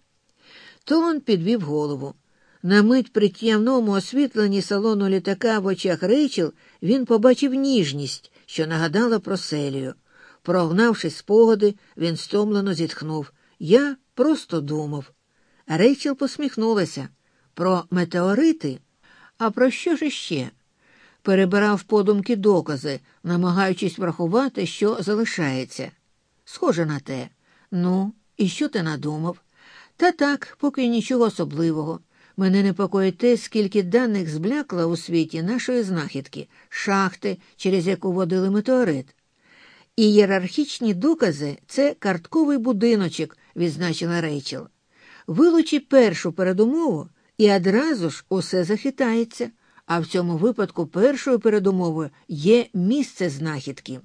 Толан підвів голову. На мить при тямному освітленні салону літака в очах Рейчел він побачив ніжність, що нагадала про селію. Прогнавши спогади, він стомлено зітхнув. Я просто думав. Рейчел посміхнулася. Про метеорити? А про що ж іще? Перебирав подумки докази, намагаючись врахувати, що залишається. Схоже на те. Ну, і що ти надумав? Та так, поки нічого особливого. Мене непокоїть те, скільки даних зблякло у світі нашої знахідки, шахти, через яку водили метеорит. І ієрархічні докази це картковий будиночок, відзначила Рейчел. Вилучи першу передумову, і одразу ж усе захитається, а в цьому випадку першою передумовою є місце знахідки.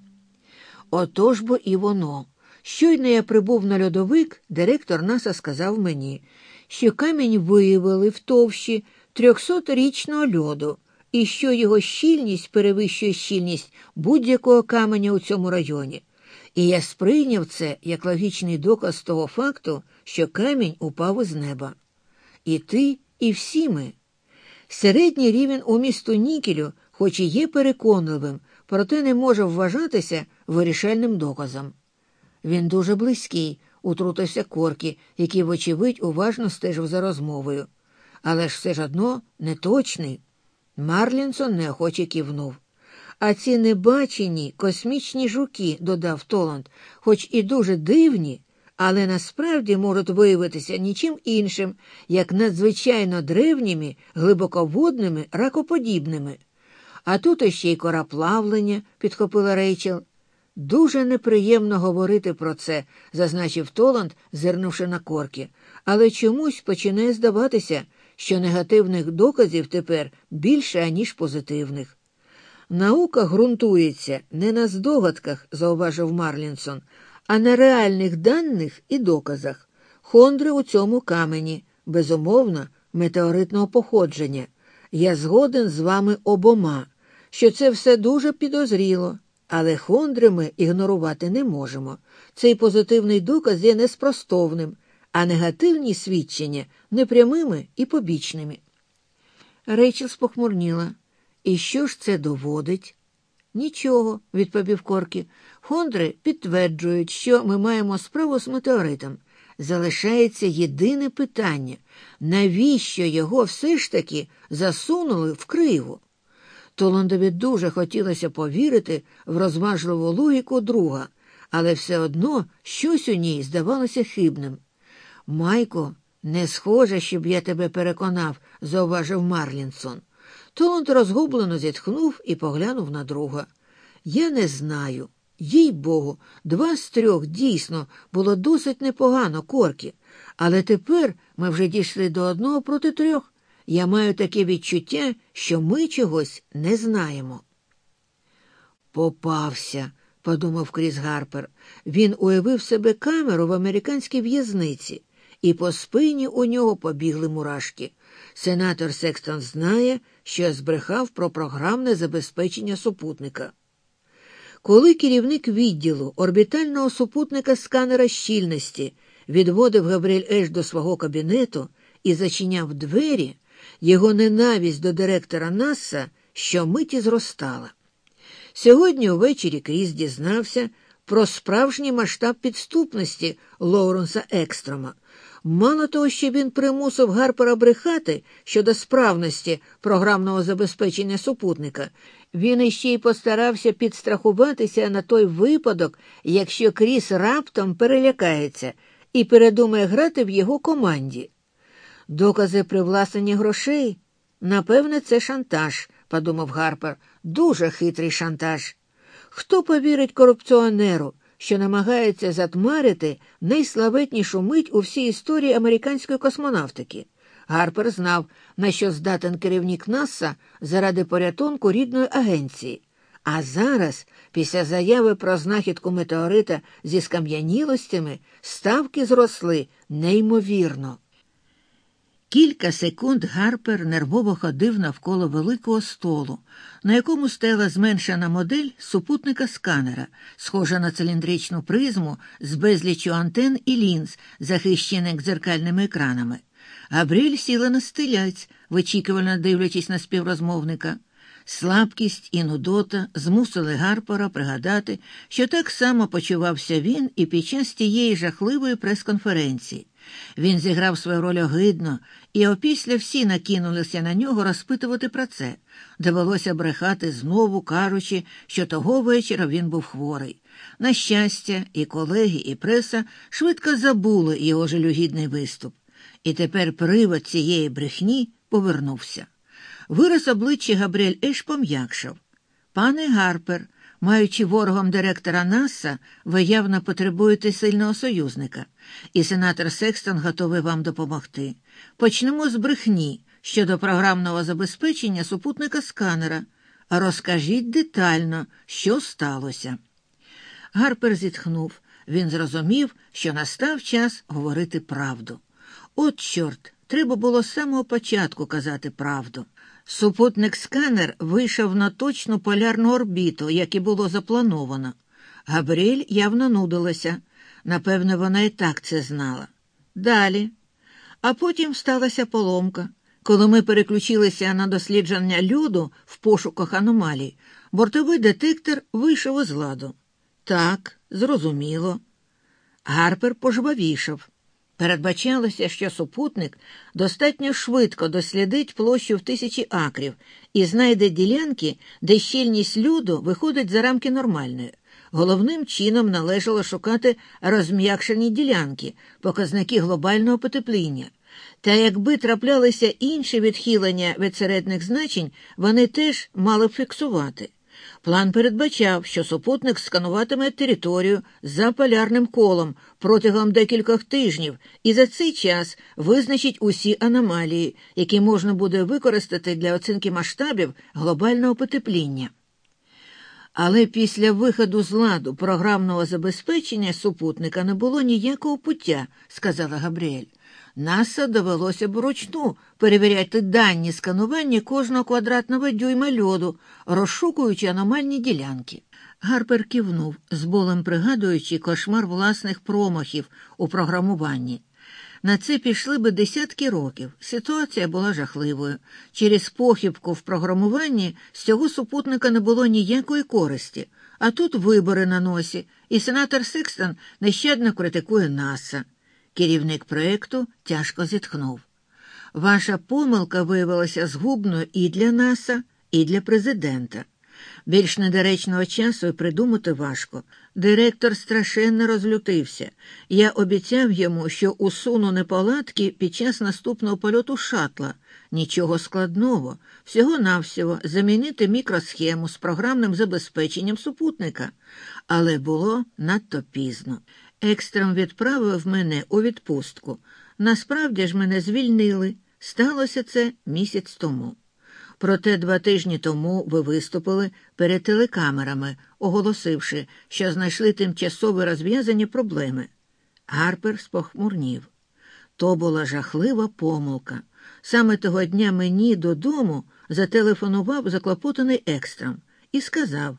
Отож бо і воно. Щойно я прибув на льодовик, директор НАСА сказав мені, що камінь виявили в товщі трьохсоторічного льоду, і що його щільність перевищує щільність будь-якого каменя у цьому районі. І я сприйняв це як логічний доказ того факту, що камінь упав із неба. І ти, і всі ми. Середній рівень у місту Нікелю, хоч і є переконливим, проте не може вважатися вирішальним доказом. Він дуже близький, утрутився Коркі, який, вочевидь, уважно стежив за розмовою. Але ж все ж одно неточний. Марлінсон неохоче кивнув. А ці небачені космічні жуки, додав Толанд, хоч і дуже дивні, але насправді можуть виявитися нічим іншим, як надзвичайно древніми, глибоководними, ракоподібними. А тут іще й кораплавлення, підхопила Рейчел. Дуже неприємно говорити про це, зазначив Толанд, зирнувши на корки, але чомусь починає здаватися, що негативних доказів тепер більше, аніж позитивних. Наука ґрунтується не на здогадках, зауважив Марлінсон, а на реальних даних і доказах. Хондри у цьому камені, безумовно, метеоритного походження. Я згоден з вами обома, що це все дуже підозріло, але хондри ми ігнорувати не можемо. Цей позитивний доказ є неспростовним, а негативні свідчення непрямими і побічними. Рейчел спохмурніла. І що ж це доводить? Нічого, відповів Коркі. Хондри підтверджують, що ми маємо справу з метеоритом. Залишається єдине питання навіщо його все ж таки засунули в криву? Толондові дуже хотілося повірити в розважливу логіку друга, але все одно щось у ній здавалося хибним. Майко, не схоже, щоб я тебе переконав, зауважив Марлінсон. Толанд розгублено зітхнув і поглянув на друга. Я не знаю. Їй богу, два з трьох дійсно було досить непогано корки, але тепер ми вже дійшли до одного проти трьох. Я маю таке відчуття, що ми чогось не знаємо. Попався, подумав Кріс Гарпер. Він уявив себе камеру в американській в'язниці, і по спині у нього побігли мурашки. Сенатор Секстон знає, що збрехав про програмне забезпечення супутника. Коли керівник відділу орбітального супутника сканера щільності відводив Габріель Еш до свого кабінету і зачиняв двері, його ненависть до директора НАСА щомиті зростала. Сьогодні увечері Кріс дізнався про справжній масштаб підступності Лоуренса Екстрома. Мало того, що він примусив Гарпера брехати щодо справності програмного забезпечення супутника, він іще й постарався підстрахуватися на той випадок, якщо Кріс раптом перелякається і передумає грати в його команді. Докази привласнення грошей? Напевне, це шантаж, подумав Гарпер. Дуже хитрий шантаж. Хто повірить корупціонеру, що намагається затмарити найславетнішу мить у всій історії американської космонавтики? Гарпер знав, на що здатен керівник НАСА заради порятунку рідної агенції. А зараз, після заяви про знахідку метеорита зі скам'янілостями, ставки зросли неймовірно. Кілька секунд Гарпер нервово ходив навколо великого столу, на якому стояла зменшена модель супутника сканера, схожа на циліндричну призму з безліччю антен і лінз, захищених дзеркальними екранами. Габріель сіла на стиляць, вичікувально дивлячись на співрозмовника. Слабкість і нудота змусили Гарпера пригадати, що так само почувався він і під час тієї жахливої прес-конференції. Він зіграв свою роль огидно, і опісля всі накинулися на нього розпитувати про це. Довелося брехати знову, кажучи, що того вечора він був хворий. На щастя, і колеги, і преса швидко забули його жалюгідний виступ. І тепер привод цієї брехні повернувся. Вираз обличчя Габріель Еш пом'якшав. Пане Гарпер, маючи ворогом директора НАСА, ви явно потребуєте сильного союзника, і сенатор Секстон готовий вам допомогти. Почнемо з брехні щодо програмного забезпечення супутника сканера. Розкажіть детально, що сталося. Гарпер зітхнув. Він зрозумів, що настав час говорити правду. От, чорт, треба було з самого початку казати правду. Супутник сканер вийшов на точну полярну орбіту, як і було заплановано. Габріель явно нудилася. Напевне, вона і так це знала. Далі. А потім сталася поломка. Коли ми переключилися на дослідження люду в пошуках аномалій, бортовий детектор вийшов із ладу. Так, зрозуміло. Гарпер пожвавішав. Передбачалося, що супутник достатньо швидко дослідить площу в тисячі акрів і знайде ділянки, де щільність люду виходить за рамки нормальної. Головним чином належало шукати розм'якшені ділянки, показники глобального потепління. Та якби траплялися інші відхилення від середніх значень, вони теж мали б фіксувати. План передбачав, що супутник скануватиме територію за полярним колом протягом декількох тижнів і за цей час визначить усі аномалії, які можна буде використати для оцінки масштабів глобального потепління. Але після виходу з ладу програмного забезпечення супутника не було ніякого пуття, сказала Габріель. НАСА довелося б ручну перевіряти дані сканування кожного квадратного дюйма льоду, розшукуючи аномальні ділянки. Гарпер кивнув, з болем пригадуючи кошмар власних промахів у програмуванні. На це пішли би десятки років. Ситуація була жахливою. Через похибку в програмуванні з цього супутника не було ніякої користі. А тут вибори на носі, і сенатор Секстон нещадно критикує НАСА. Керівник проєкту тяжко зітхнув. Ваша помилка виявилася згубною і для НАСА, і для президента. Більш недоречного часу й придумати важко. Директор страшенно розлютився. Я обіцяв йому, що усуну неполадки під час наступного польоту шатла. Нічого складного, всього-навсього замінити мікросхему з програмним забезпеченням супутника. Але було надто пізно. Екстрем відправив мене у відпустку. Насправді ж мене звільнили. Сталося це місяць тому. Проте два тижні тому ви виступили перед телекамерами, оголосивши, що знайшли тимчасове розв'язані проблеми. Гарпер спохмурнів. То була жахлива помилка. Саме того дня мені додому зателефонував заклопотаний екстрам і сказав,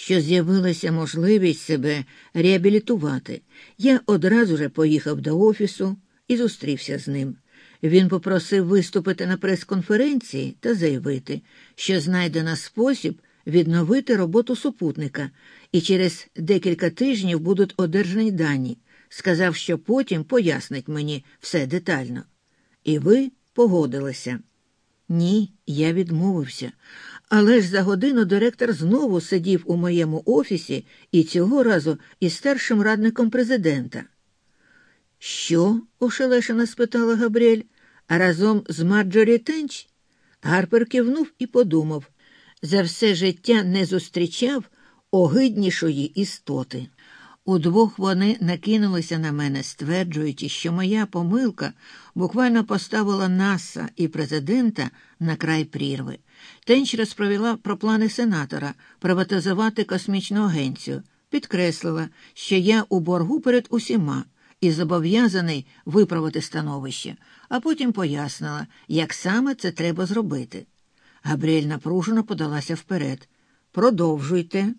що з'явилася можливість себе реабілітувати. Я одразу же поїхав до офісу і зустрівся з ним. Він попросив виступити на прес-конференції та заявити, що знайдено спосіб відновити роботу супутника, і через декілька тижнів будуть одержані дані. Сказав, що потім пояснить мені все детально. І ви погодилися. Ні, я відмовився. Але ж за годину директор знову сидів у моєму офісі і цього разу із старшим радником президента. Що? ошелешено спитала Габріель. А разом з Марджорі Тенч? Гарпер кивнув і подумав за все життя не зустрічав огиднішої істоти. Удвох вони накинулися на мене, стверджуючи, що моя помилка буквально поставила НАСА і президента на край прірви. Тенч розповіла про плани сенатора приватизувати космічну агенцію, підкреслила, що я у боргу перед усіма і зобов'язаний виправити становище, а потім пояснила, як саме це треба зробити. Габріель напружено подалася вперед. Продовжуйте.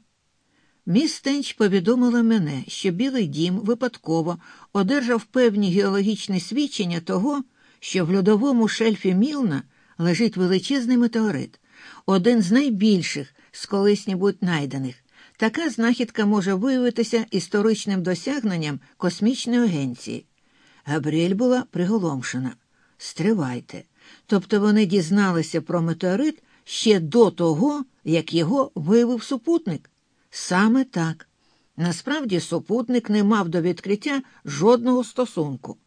Міс Тенч повідомила мене, що Білий дім випадково одержав певні геологічні свідчення того, що в льодовому шельфі Мілна лежить величезний метеорит, один з найбільших з колись-небудь найдених. Така знахідка може виявитися історичним досягненням космічної агенції. Габріель була приголомшена. Стривайте. Тобто вони дізналися про метеорит ще до того, як його виявив супутник. Саме так. Насправді супутник не мав до відкриття жодного стосунку.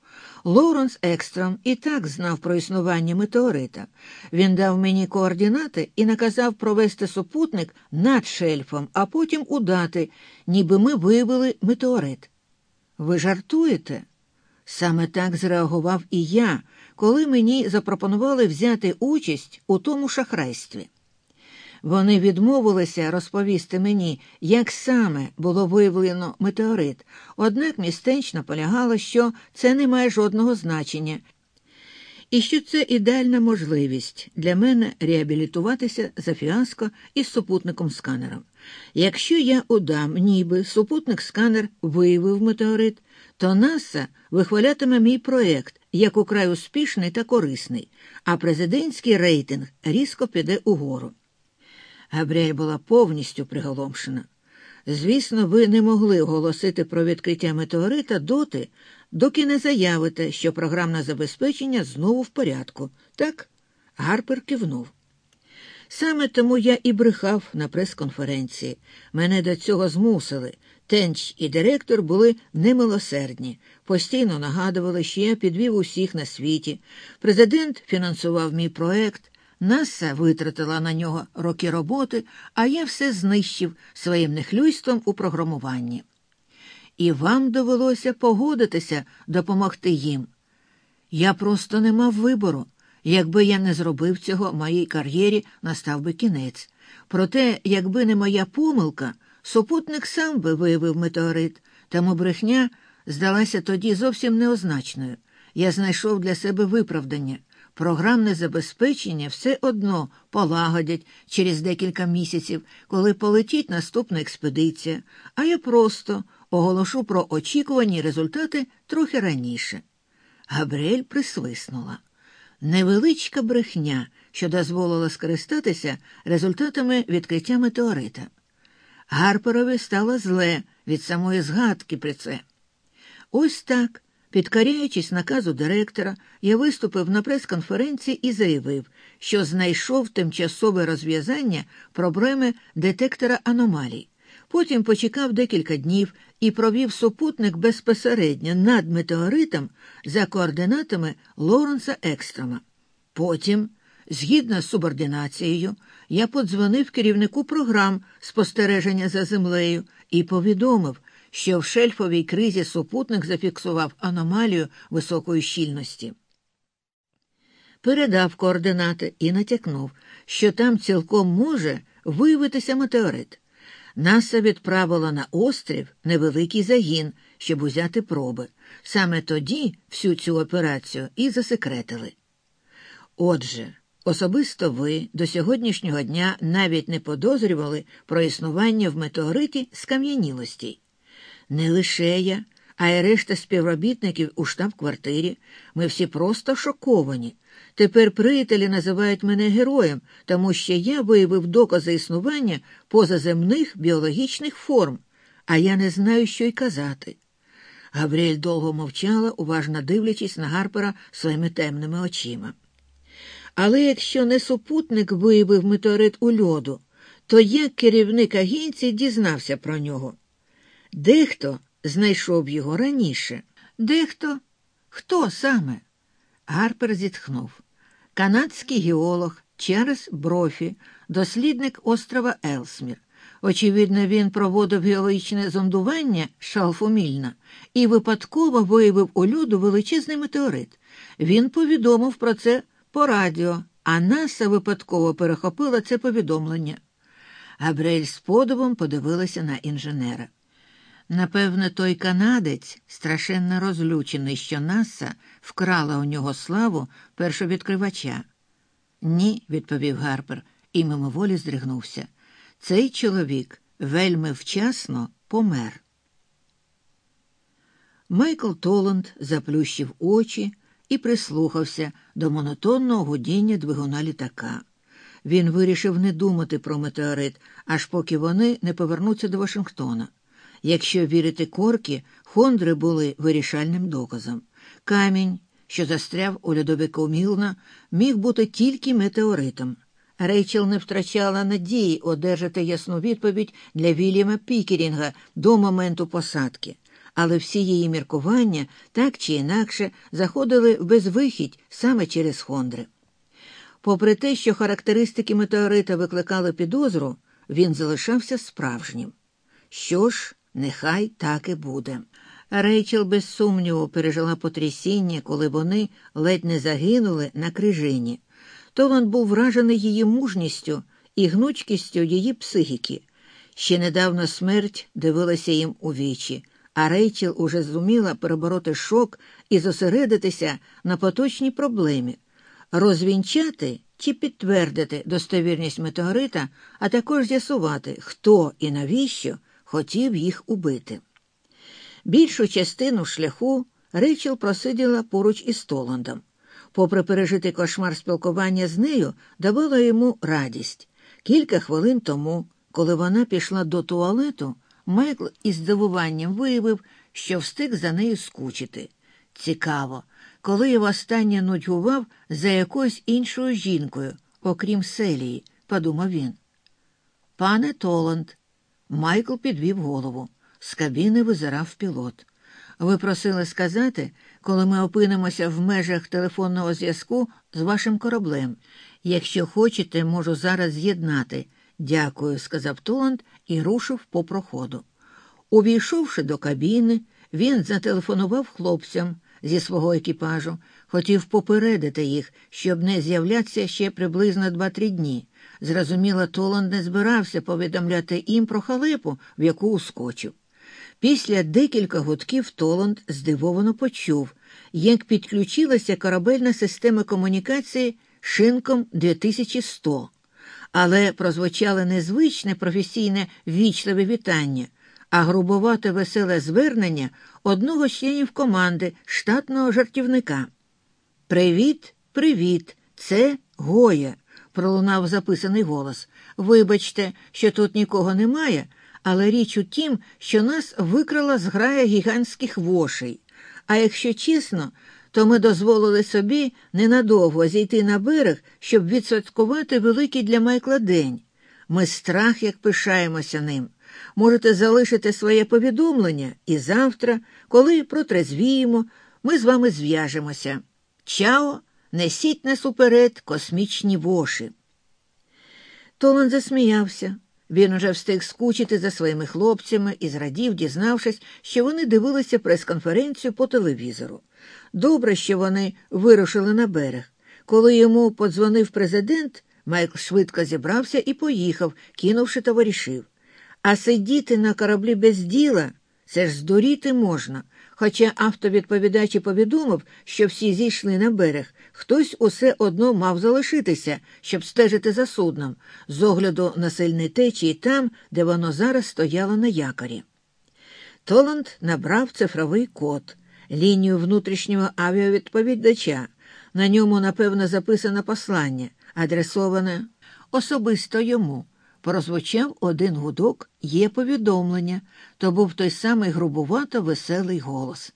Лоуренс Екстром і так знав про існування метеорита. Він дав мені координати і наказав провести супутник над шельфом, а потім удати, ніби ми виявили метеорит. Ви жартуєте? Саме так зреагував і я, коли мені запропонували взяти участь у тому шахрайстві. Вони відмовилися розповісти мені, як саме було виявлено метеорит, однак містеч наполягала, що це не має жодного значення, і що це ідеальна можливість для мене реабілітуватися за фіаско із супутником сканером. Якщо я удам, ніби супутник сканер виявив метеорит, то НАСА вихвалятиме мій проєкт як украй успішний та корисний, а президентський рейтинг різко піде угору. Габріель була повністю приголомшена. Звісно, ви не могли оголосити про відкриття метеорита доти, доки не заявите, що програмне забезпечення знову в порядку. Так, Гарпер кивнув. Саме тому я і брехав на прес-конференції. Мене до цього змусили. Тенч і директор були немилосердні, постійно нагадували, що я підвів усіх на світі. Президент фінансував мій проект. Наса витратила на нього роки роботи, а я все знищив своїм нехлюйством у програмуванні. І вам довелося погодитися допомогти їм. Я просто не мав вибору. Якби я не зробив цього, моїй кар'єрі настав би кінець. Проте, якби не моя помилка, супутник сам би виявив метеорит, тому брехня здалася тоді зовсім неозначною. Я знайшов для себе виправдання. Програмне забезпечення все одно полагодять через декілька місяців, коли полетіть наступна експедиція, а я просто оголошу про очікувані результати трохи раніше. Габріель присвиснула. Невеличка брехня, що дозволила скористатися результатами відкриття метеорита. Гарперові стало зле від самої згадки про це. Ось так, підкоряючись наказу директора, я виступив на прес-конференції і заявив, що знайшов тимчасове розв'язання проблеми детектора аномалій. Потім почекав декілька днів і провів супутник безпосередньо над метеоритом за координатами Лоренса Екстрома. Потім, згідно з субординацією, я подзвонив керівнику програм спостереження за землею і повідомив, що в шельфовій кризі супутник зафіксував аномалію високої щільності. Передав координати і натякнув, що там цілком може виявитися метеорит. Наса відправила на острів невеликий загін, щоб узяти проби. Саме тоді всю цю операцію і засекретили. Отже, особисто ви до сьогоднішнього дня навіть не подозрювали про існування в метеориті скам'янілості. Не лише я, а й решта співробітників у штаб-квартирі. Ми всі просто шоковані. Тепер приятелі називають мене героєм, тому що я виявив докази існування позаземних біологічних форм, а я не знаю, що й казати. Гавріель довго мовчала, уважно дивлячись на Гарпера своїми темними очима. Але якщо не супутник виявив метеорит у льоду, то як керівник агенції дізнався про нього? Дехто знайшов його раніше, дехто хто саме? Гарпер зітхнув. Канадський геолог Чарльз Брофі, дослідник острова Елсмір. Очевидно, він проводив геологічне зондування шалфу Мільна і випадково виявив у льоду величезний метеорит. Він повідомив про це по радіо, а НАСА випадково перехопила це повідомлення. Габрель з подивом подивилася на інженера. Напевне, той канадець страшенно розлючений, що Наса вкрала у нього славу першовідкривача. Ні, відповів Гарпер і мимоволі здригнувся. Цей чоловік вельми вчасно помер. Майкл Толанд заплющив очі і прислухався до монотонного гудіння двигуна літака. Він вирішив не думати про метеорит, аж поки вони не повернуться до Вашингтона. Якщо вірити корки, хондри були вирішальним доказом. Камінь, що застряв у льодовику Мілна, міг бути тільки метеоритом. Рейчел не втрачала надії одержати ясну відповідь для Вільяма Пікерінга до моменту посадки, але всі її міркування так чи інакше заходили в безвихідь саме через хондри. Попри те, що характеристики метеорита викликали підозру, він залишався справжнім. Що ж, Нехай так і буде. Рейчел без сумніву пережила потрясіння, коли вони ледь не загинули на крижині. Толанд був вражений її мужністю і гнучкістю її психіки. Ще недавно смерть дивилася їм у вічі, а Рейчел уже зуміла перебороти шок і зосередитися на поточній проблемі, розвінчати чи підтвердити достовірність метеорита, а також з'ясувати, хто і навіщо хотів їх убити. Більшу частину шляху Рейчел просиділа поруч із Толандом. Попри пережитий кошмар спілкування з нею, давала йому радість. Кілька хвилин тому, коли вона пішла до туалету, Майкл із здивуванням виявив, що встиг за нею скучити. Цікаво, коли я востаннє нудьгував за якоюсь іншою жінкою, окрім селії, подумав він. Пане Толанд, Майкл підвів голову. З кабіни визирав пілот. Ви просили сказати, коли ми опинимося в межах телефонного зв'язку з вашим кораблем. Якщо хочете, можу зараз з'єднати. Дякую, сказав Толанд і рушив по проходу. Увійшовши до кабіни, він зателефонував хлопцям зі свого екіпажу, хотів попередити їх, щоб не з'являтися ще приблизно два-три дні. Зрозуміло, Толанд не збирався повідомляти їм про халепу, в яку ускочив. Після декілька гудків Толанд здивовано почув, як підключилася корабельна система комунікації шинком 2100, але прозвучало незвичне професійне вічливе вітання, а грубовате веселе звернення одного з членів команди штатного жартівника. Привіт, привіт, це Гоя, пролунав записаний голос. Вибачте, що тут нікого немає, але річ у тім, що нас викрала зграя гігантських вошей. А якщо чесно, то ми дозволили собі ненадовго зійти на берег, щоб відсвяткувати великий для Майкла день. Ми страх як пишаємося ним. Можете залишити своє повідомлення, і завтра, коли протрезвіємо, ми з вами зв'яжемося. Чао, несіть нас уперед космічні воші. Толан засміявся. Він уже встиг скучити за своїми хлопцями і зрадів, дізнавшись, що вони дивилися прес-конференцію по телевізору. Добре, що вони вирушили на берег. Коли йому подзвонив президент, Майкл швидко зібрався і поїхав, кинувши товаришів. А сидіти на кораблі без діла це ж здуріти можна. Хоча автовідповідач і повідомив, що всі зійшли на берег, хтось усе одно мав залишитися, щоб стежити за судном, з огляду на сильний течії там, де воно зараз стояло на якорі. Толанд набрав цифровий код, лінію внутрішнього авіавідповідача. На ньому, напевно, записане послання, адресоване особисто йому. Прозвучав один гудок, є повідомлення, то був той самий грубувато веселий голос.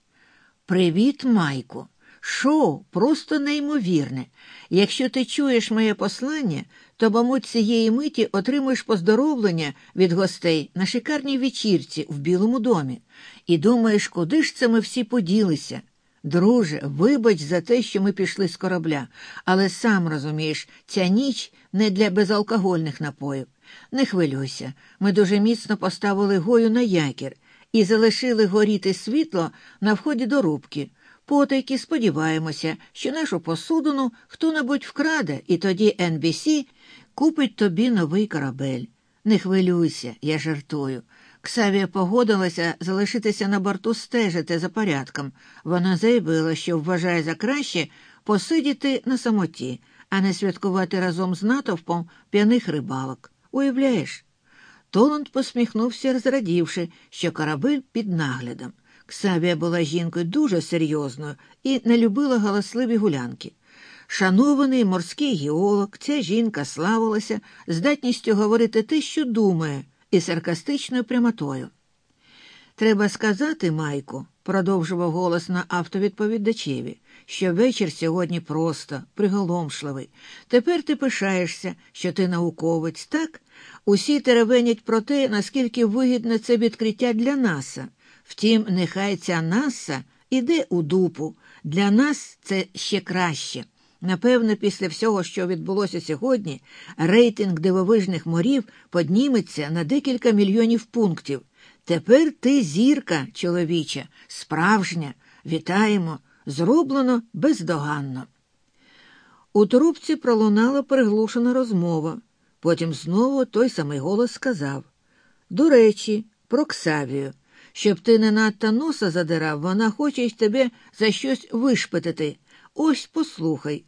Привіт, Майку! Шоу просто неймовірне. Якщо ти чуєш моє послання, то, мабуть, цієї миті отримуєш поздоровлення від гостей на шикарній вечірці в Білому домі і думаєш, куди ж це ми всі поділися. Друже, вибач за те, що ми пішли з корабля, але сам розумієш, ця ніч не для безалкогольних напоїв. Не хвилюйся, ми дуже міцно поставили гою на якір і залишили горіти світло на вході до рубки. Потайки сподіваємося, що нашу посудину хто-небудь вкраде, і тоді NBC купить тобі новий корабель. Не хвилюйся, я жартую. Ксавія погодилася залишитися на борту стежити за порядком. Вона заявила, що вважає за краще посидіти на самоті, а не святкувати разом з натовпом п'яних рибалок. Уявляєш? Толанд посміхнувся, зрадівши, що корабель під наглядом. Ксавія була жінкою дуже серйозною і не любила галасливі гулянки. Шанований морський геолог, ця жінка славилася здатністю говорити те, що думає, і саркастичною прямотою. Треба сказати, Майку, продовжував голос на автовідповідачеві, що вечір сьогодні просто приголомшливий. Тепер ти пишаєшся, що ти науковець, так? Усі теревенять про те, наскільки вигідне це відкриття для наса. Втім, нехай ця наса іде у дупу. Для нас це ще краще. Напевно, після всього, що відбулося сьогодні, рейтинг дивовижних морів подніметься на декілька мільйонів пунктів. Тепер ти зірка, чоловіча, справжня, вітаємо, зроблено бездоганно. У трубці пролунала приглушена розмова. Потім знову той самий голос сказав До речі, про Ксавію. Щоб ти не надто носа задирав, вона хоче тебе за щось вишпитати. Ось послухай.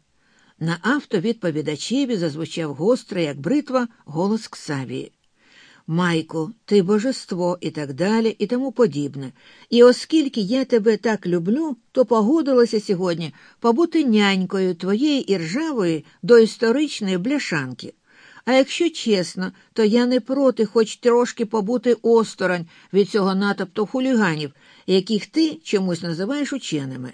На автовідповідачеві зазвучав гостро, як бритва, голос Ксавії. Майку, ти божество і так далі, і тому подібне. І оскільки я тебе так люблю, то погодилася сьогодні побути нянькою твоєї іржавої доісторичної бляшанки. А якщо чесно, то я не проти хоч трошки побути осторонь від цього натопту хуліганів, яких ти чомусь називаєш ученими.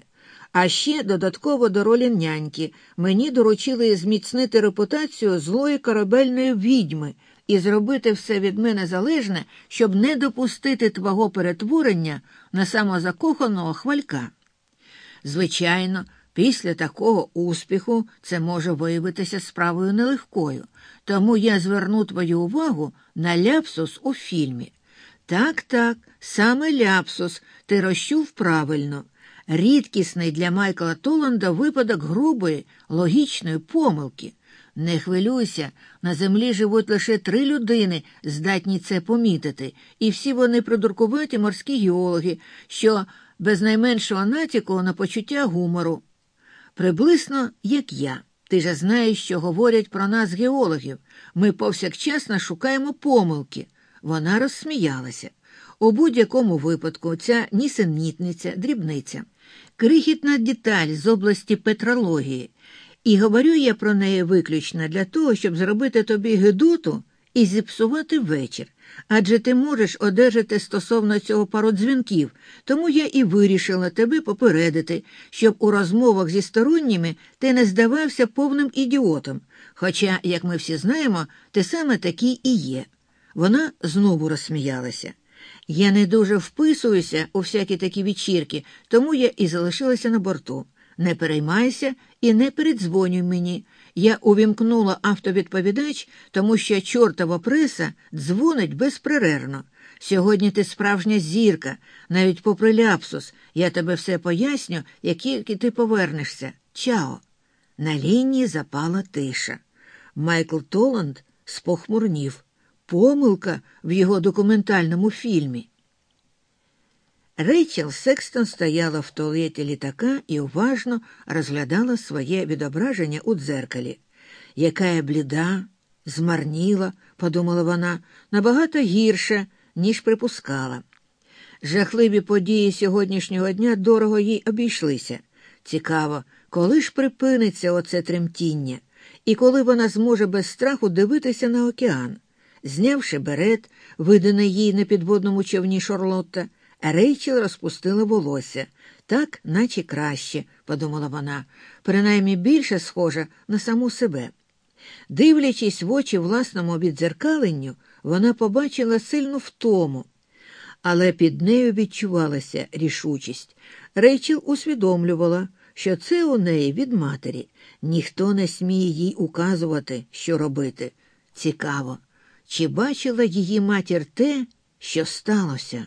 А ще додатково до ролі няньки мені доручили зміцнити репутацію злої корабельної відьми і зробити все від мене залежне, щоб не допустити твого перетворення на самозакоханого хвалька. Звичайно, після такого успіху це може виявитися справою нелегкою, тому я зверну твою увагу на ляпсус у фільмі. Так, так, саме ляпсус ти розчув правильно. Рідкісний для Майкла Толанда випадок грубої, логічної помилки. Не хвилюйся, на землі живуть лише три людини, здатні це помітити, і всі вони придуркуваті морські геологи, що без найменшого натяку на почуття гумору. Приблизно як я. Ти же знаєш, що говорять про нас геологів. Ми повсякчасно шукаємо помилки. Вона розсміялася. У будь-якому випадку ця нісенітниця, дрібниця, крихітна деталь з області петрології. І говорю я про неї виключно для того, щоб зробити тобі гидоту і зіпсувати вечір. Адже ти можеш одержати стосовно цього пару дзвінків, тому я і вирішила тебе попередити, щоб у розмовах зі сторонніми ти не здавався повним ідіотом. Хоча, як ми всі знаємо, ти саме такий і є. Вона знову розсміялася. Я не дуже вписуюся у всякі такі вечірки, тому я і залишилася на борту. Не переймайся і не передзвонюй мені. Я увімкнула автовідповідач, тому що чортова преса дзвонить безперервно. Сьогодні ти справжня зірка, навіть попри ляпсус, я тебе все поясню, як тільки ти повернешся. Чао. На лінії запала тиша. Майкл Толанд спохмурнів. Помилка в його документальному фільмі. Рейчел Секстон стояла в туалеті літака і уважно розглядала своє відображення у дзеркалі. Яка я бліда, змарніла, подумала вона, набагато гірше, ніж припускала. Жахливі події сьогоднішнього дня дорого їй обійшлися. Цікаво, коли ж припиниться оце тремтіння, і коли вона зможе без страху дивитися на океан. Знявши берет, виданий їй на підводному човні Шарлотта, Рейчел розпустила волосся. Так, наче краще, подумала вона, принаймні більше схожа на саму себе. Дивлячись в очі власному віддзеркаленню, вона побачила сильну втому, але під нею відчувалася рішучість. Рейчел усвідомлювала, що це у неї від матері. Ніхто не сміє їй указувати, що робити. Цікаво, чи бачила її матір те, що сталося?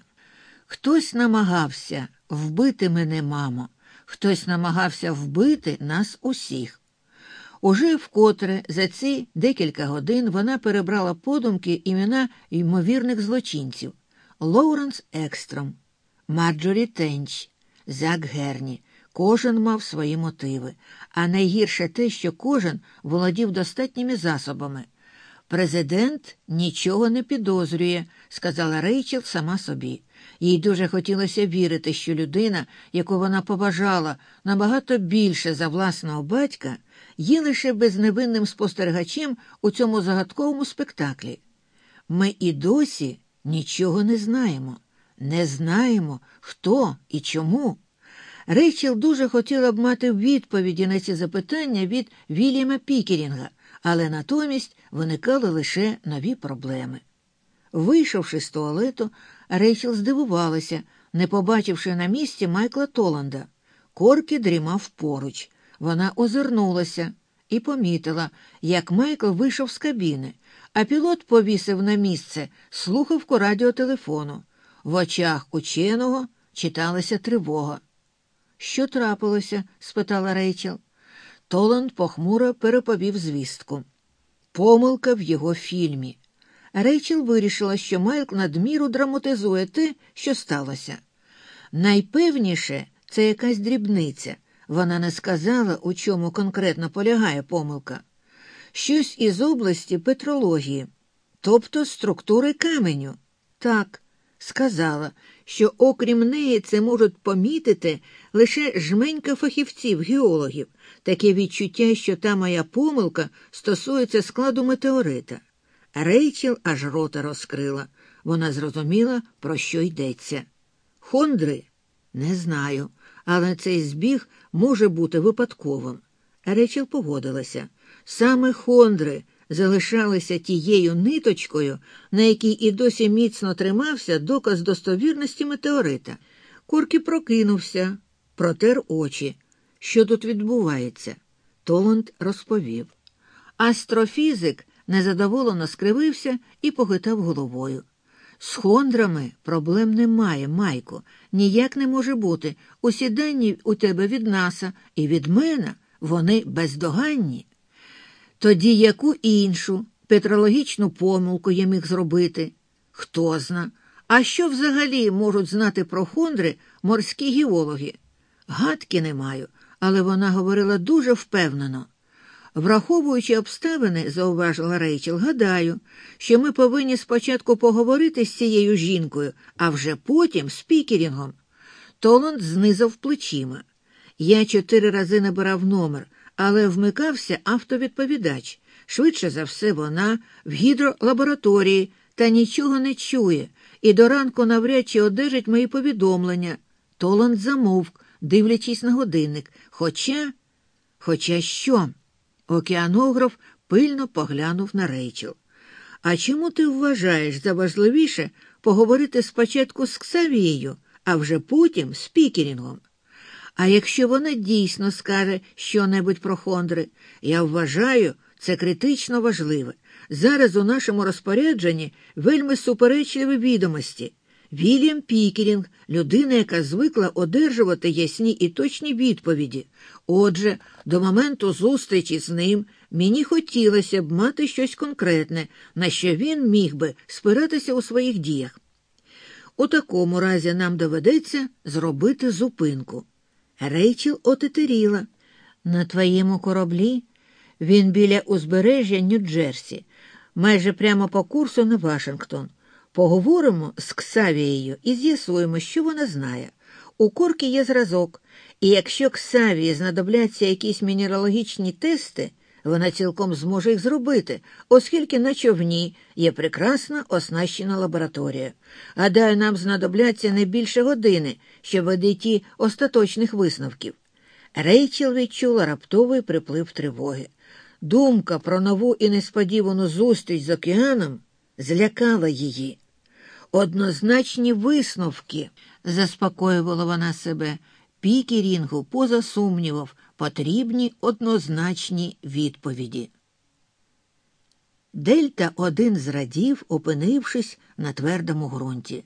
Хтось намагався вбити мене, мамо, хтось намагався вбити нас усіх. Уже вкотре за ці декілька годин вона перебрала подумки імена ймовірних злочинців Лоуренс Екстром, Марджорі Тенч, Зак Герні. Кожен мав свої мотиви, а найгірше те, що кожен володів достатніми засобами. Президент нічого не підозрює, сказала Рейчел сама собі. Їй дуже хотілося вірити, що людина, яку вона побажала набагато більше за власного батька, є лише безневинним спостерігачем у цьому загадковому спектаклі. Ми і досі нічого не знаємо, не знаємо, хто і чому. Рейчел дуже хотіла б мати відповіді на ці запитання від Вільяма Пікерінга, але натомість виникали лише нові проблеми. Вийшовши з туалету, Рейчел здивувалася, не побачивши на місці Майкла Толанда. Корки дрімав поруч. Вона озирнулася і помітила, як Майкл вийшов з кабіни, а пілот повісив на місце слухавку радіотелефону. В очах ученого читалася тривога. Що трапилося? спитала Рейчел. Толанд похмуро переповів звістку. Помилка в його фільмі. Рейчел вирішила, що Майк надміру драматизує те, що сталося. Найпевніше, це якась дрібниця. Вона не сказала, у чому конкретно полягає помилка. Щось із області петрології, тобто структури каменю. Так, сказала, що окрім неї це можуть помітити лише жменька фахівців, геологів, таке відчуття, що та моя помилка стосується складу метеорита. Рейчел аж рота розкрила. Вона зрозуміла, про що йдеться. Хондри? Не знаю, але цей збіг може бути випадковим. Рейчел погодилася. Саме Хондри залишалися тією ниточкою, на якій і досі міцно тримався доказ достовірності метеорита. Коркі прокинувся, протер очі. Що тут відбувається? Толанд розповів. Астрофізик незадоволено скривився і похитав головою. З хондрами проблем немає, Майко. Ніяк не може бути. Усі дані у тебе від наса і від мене вони бездоганні. Тоді яку іншу петрологічну помилку я міг зробити? Хто зна? А що взагалі можуть знати про хондри морські геологи? Гадки не маю, але вона говорила дуже впевнено. Враховуючи обставини, зауважила Рейчел, гадаю, що ми повинні спочатку поговорити з цією жінкою, а вже потім з пікерінгом. Толанд знизав плечима. Я чотири рази набирав номер, але вмикався автовідповідач. Швидше за все, вона в гідролабораторії та нічого не чує, і до ранку навряд чи одержить мої повідомлення. Толанд замовк, дивлячись на годинник. Хоча, хоча що? Океанограф пильно поглянув на Рейчел. А чому ти вважаєш за важливіше поговорити спочатку з Ксавією, а вже потім з Пікерінгом? А якщо вона дійсно скаже щонебудь про Хондри, я вважаю, це критично важливе. Зараз у нашому розпорядженні вельми суперечливі відомості. Вільям Пікерінг людина, яка звикла одержувати ясні і точні відповіді. Отже, до моменту зустрічі з ним мені хотілося б мати щось конкретне, на що він міг би спиратися у своїх діях. У такому разі нам доведеться зробити зупинку. Рейчел отетеріла. На твоєму кораблі він біля узбережжя Нью-Джерсі, майже прямо по курсу на Вашингтон. Поговоримо з Ксавією і з'ясуємо, що вона знає. У корки є зразок, і якщо Ксавії знадобляться якісь мінералогічні тести, вона цілком зможе їх зробити, оскільки на човні є прекрасна оснащена лабораторія. Гадаю, нам знадобляться не більше години, щоб дійти остаточних висновків. Рейчел відчула раптовий приплив тривоги. Думка про нову і несподівану зустріч з океаном злякала її. Однозначні висновки, заспокоювала вона себе, піки рінгу, поза сумнівов, потрібні однозначні відповіді. Дельта один зрадів, опинившись на твердому ґрунті.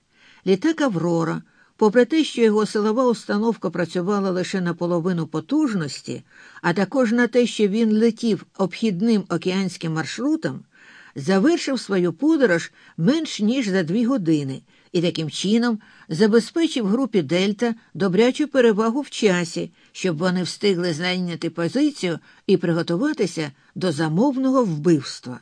Літак Аврора, попри те, що його силова установка працювала лише на половину потужності, а також на те, що він летів обхідним океанським маршрутом, завершив свою подорож менш ніж за дві години і таким чином забезпечив групі Дельта добрячу перевагу в часі, щоб вони встигли зайняти позицію і приготуватися до замовного вбивства.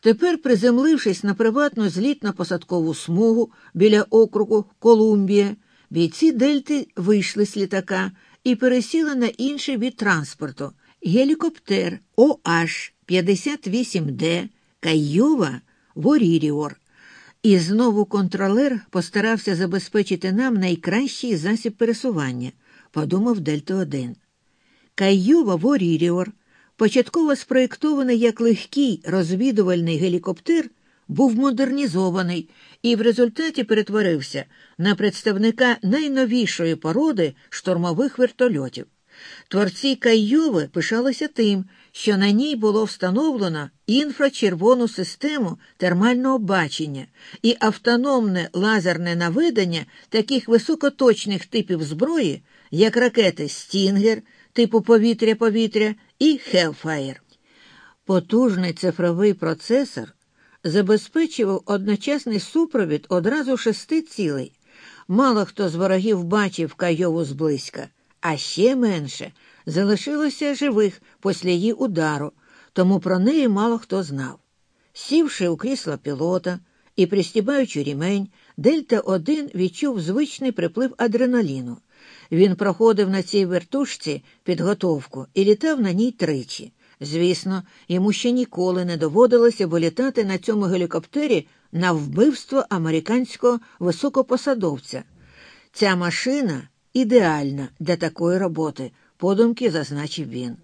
Тепер, приземлившись на приватну злітно-посадкову смугу біля округу Колумбія, бійці Дельти вийшли з літака і пересіли на інший від транспорту гелікоптер ОH 58D Кайова Воріріор. І знову контролер постарався забезпечити нам найкращий засіб пересування, подумав Дельта 1. Кайова Воріріор, початково спроєктований як легкий розвідувальний гелікоптер, був модернізований і в результаті перетворився на представника найновішої породи штурмових вертольотів. Творці Кайови пишалися тим, що на ній було встановлено інфрачервону систему термального бачення і автономне лазерне наведення таких високоточних типів зброї, як ракети Стінгер типу повітря-повітря і Hellfire. Потужний цифровий процесор забезпечував одночасний супровід одразу шести цілей. Мало хто з ворогів бачив Кайову зблизька а ще менше залишилося живих після її удару, тому про неї мало хто знав. Сівши у крісло пілота і пристібаючи рімень, Дельта 1 відчув звичний приплив адреналіну. Він проходив на цій вертушці підготовку і літав на ній тричі. Звісно, йому ще ніколи не доводилося вилітати на цьому гелікоптері на вбивство американського високопосадовця. Ця машина ідеальна для такої роботи, подумки зазначив він.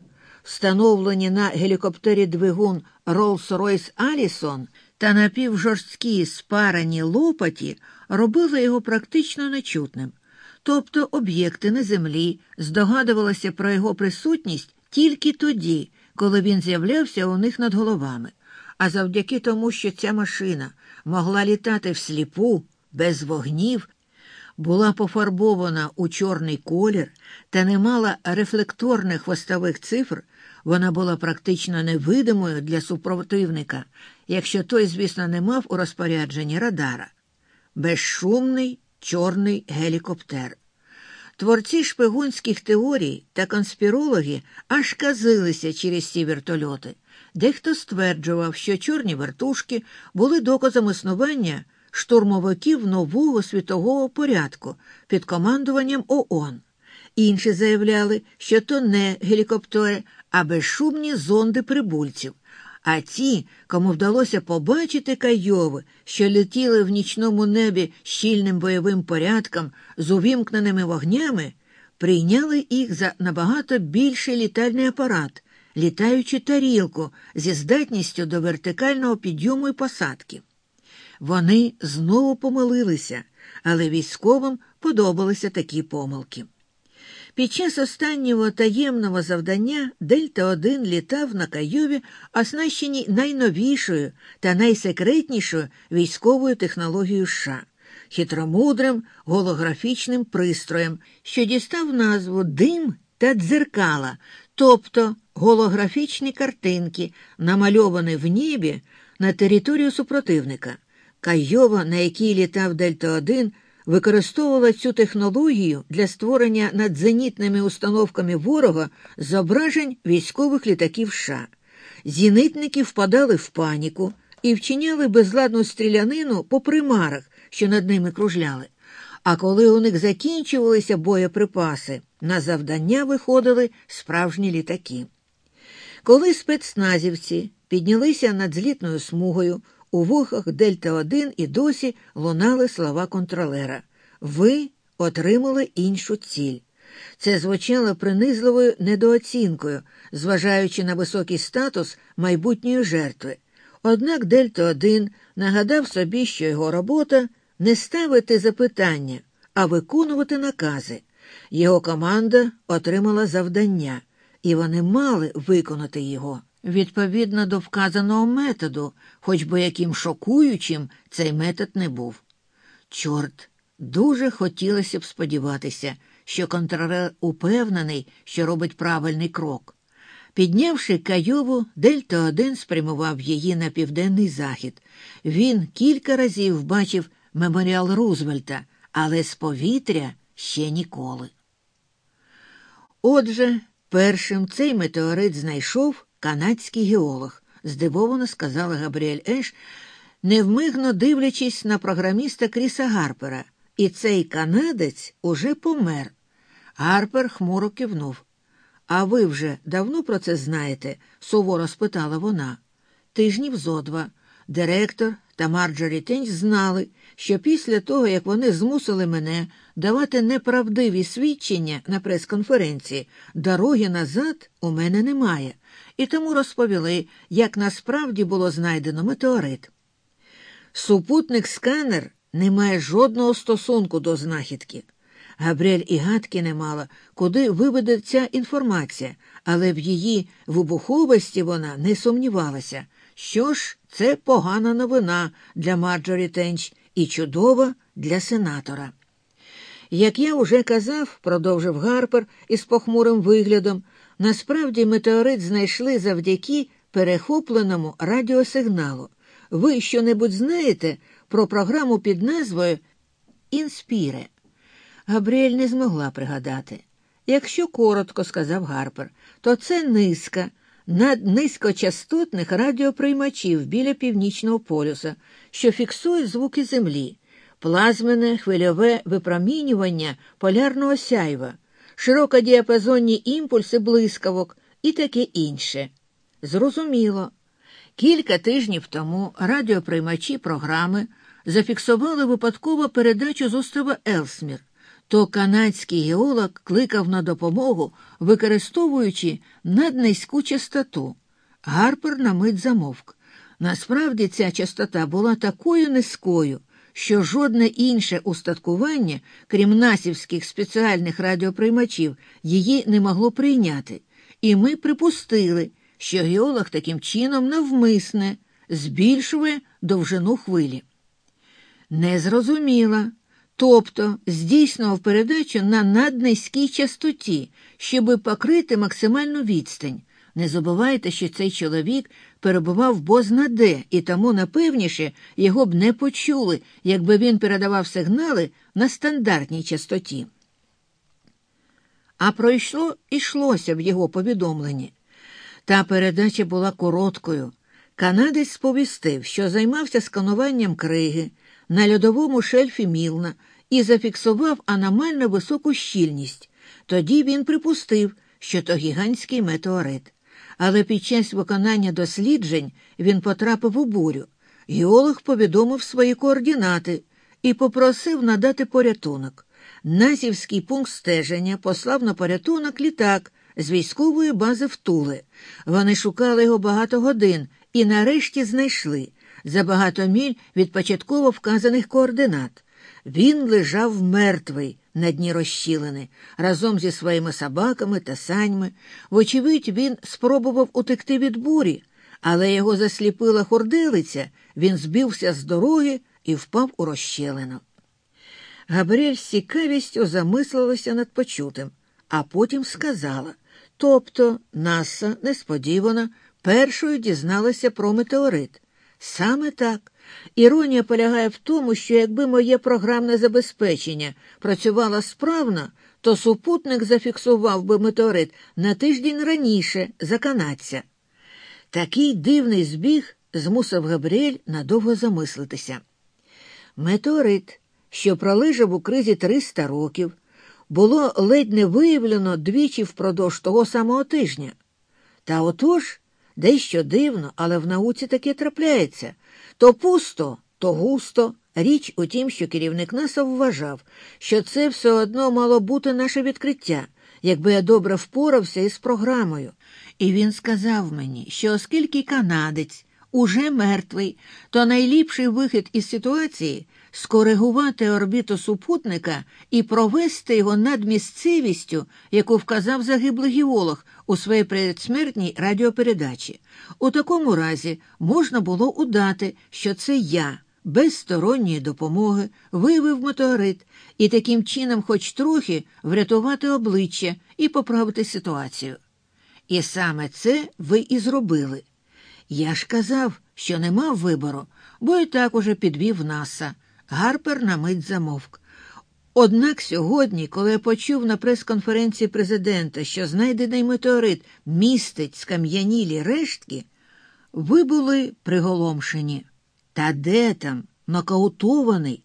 Встановлені на гелікоптері двигун Rolls-Royce Allison та напівжорсткі спарані лопаті робили його практично нечутним. Тобто об'єкти на землі здогадувалися про його присутність тільки тоді, коли він з'являвся у них над головами. А завдяки тому, що ця машина могла літати всліпу, без вогнів була пофарбована у чорний колір та не мала рефлекторних хвостових цифр, Вона була практично невидимою для супротивника, якщо той, звісно, не мав у розпорядженні радара. Безшумний чорний гелікоптер. Творці шпигунських теорій та конспірологи аж казилися через ці вертольоти. Дехто стверджував, що чорні вертушки були доказом існування штурмовиків нового світового порядку під командуванням ООН. Інші заявляли, що то не гелікоптери, а безшумні зонди прибульців. А ті, кому вдалося побачити кайови, що летіли в нічному небі щільним бойовим порядком з увімкненими вогнями, прийняли їх за набагато більший літальний апарат, літаючу тарілку зі здатністю до вертикального підйому і посадки. Вони знову помилилися, але військовим подобалися такі помилки. Під час останнього таємного завдання Дельта 1 літав на Кайові, оснащеній найновішою та найсекретнішою військовою технологією США, хитромудрим голографічним пристроєм, що дістав назву Дим та дзеркала, тобто голографічні картинки, намальовані в небі на територію супротивника. Кайова, на якій літав Дельта 1 використовувала цю технологію для створення над зенітними установками ворога зображень військових літаків США. Зінитники впадали в паніку і вчиняли безладну стрілянину по примарах, що над ними кружляли. А коли у них закінчувалися боєприпаси, на завдання виходили справжні літаки. Коли спецназівці піднялися над злітною смугою, у вухах Дельта 1 і досі лунали слова контролера. Ви отримали іншу ціль. Це звучало принизливою недооцінкою, зважаючи на високий статус майбутньої жертви. Однак Дельта 1 нагадав собі, що його робота не ставити запитання, а виконувати накази. Його команда отримала завдання, і вони мали виконати його відповідно до вказаного методу, хоч би яким шокуючим цей метод не був. Чорт, дуже хотілося б сподіватися, що контролер упевнений, що робить правильний крок. Піднявши Кайову, Дельта 1 спрямував її на південний захід. Він кілька разів бачив меморіал Рузвельта, але з повітря ще ніколи. Отже, першим цей метеорит знайшов канадський геолог, здивовано сказала Габріель Еш, невмигно дивлячись на програміста Кріса Гарпера. І цей канадець уже помер. Гарпер хмуро кивнув. А ви вже давно про це знаєте? суворо спитала вона. Тижнів зо два. Директор та Марджорі Тенч знали, що після того, як вони змусили мене давати неправдиві свідчення на прес-конференції, дороги назад у мене немає і тому розповіли, як насправді було знайдено метеорит. Супутник сканер не має жодного стосунку до знахідки. Габріель і гадки не мала, куди виведе ця інформація, але в її вибуховості вона не сумнівалася. Що ж, це погана новина для Марджорі Тенч і чудова для сенатора. Як я уже казав, продовжив Гарпер із похмурим виглядом, Насправді метеорит знайшли завдяки перехопленому радіосигналу. Ви що-небудь знаєте про програму під назвою INSPIRE? Габріель не змогла пригадати. Якщо коротко, сказав Гарпер, то це низка над низькочастотних радіоприймачів біля північного полюса, що фіксують звуки Землі, плазмене хвильове випромінювання полярного сяйва широкодіапазонні імпульси блискавок і таке інше. Зрозуміло, кілька тижнів тому радіоприймачі програми зафіксували випадкову передачу з острова Елсмір, то канадський геолог кликав на допомогу, використовуючи наднизьку частоту. Гарпер на мить замовк. Насправді ця частота була такою низькою, що жодне інше устаткування, крім насівських спеціальних радіоприймачів, її не могло прийняти, і ми припустили, що геолог таким чином навмисне збільшує довжину хвилі. Не зрозуміла, тобто здійснював передачу на наднизькій частоті, щоби покрити максимальну відстань. Не забувайте, що цей чоловік перебував бозна де, і тому, напевніше, його б не почули, якби він передавав сигнали на стандартній частоті. А пройшло йшлося в його повідомленні. Та передача була короткою. Канадець сповістив, що займався скануванням криги на льодовому шельфі Мілна і зафіксував аномально високу щільність. Тоді він припустив, що то гігантський метеорит. Але під час виконання досліджень він потрапив у бурю. Геолог повідомив свої координати і попросив надати порятунок. Назівський пункт стеження послав на порятунок літак з військової бази в Туле. Вони шукали його багато годин і нарешті знайшли за багато міль від початково вказаних координат. Він лежав мертвий на дні розщілини разом зі своїми собаками та саньми. Вочевидь, він спробував утекти від бурі, але його засліпила хурделиця, він збився з дороги і впав у розщелину. Габріель з цікавістю замислилася над почутим, а потім сказала тобто Наса несподівано першою дізналася про метеорит. Саме так. Іронія полягає в тому, що якби моє програмне забезпечення працювало справно, то супутник зафіксував би метеорит на тиждень раніше за канадця. Такий дивний збіг змусив Габріель надовго замислитися. Метеорит, що пролежав у кризі 300 років, було ледь не виявлено двічі впродовж того самого тижня. Та отож, дещо дивно, але в науці таке трапляється то пусто, то густо. Річ у тім, що керівник НАСА вважав, що це все одно мало бути наше відкриття, якби я добре впорався із програмою. І він сказав мені, що оскільки канадець уже мертвий, то найліпший вихід із ситуації скоригувати орбіту супутника і провести його над місцевістю, яку вказав загиблий геолог у своїй предсмертній радіопередачі. У такому разі можна було удати, що це я. Без сторонньої допомоги виявив метеорит і таким чином, хоч трохи, врятувати обличчя і поправити ситуацію. І саме це ви і зробили. Я ж казав, що не мав вибору, бо і так уже підвів наса. Гарпер на мить замовк. Однак сьогодні, коли я почув на прес-конференції президента, що знайдений метеорит містить скам'янілі рештки, ви були приголомшені. Та де там, нокаутований?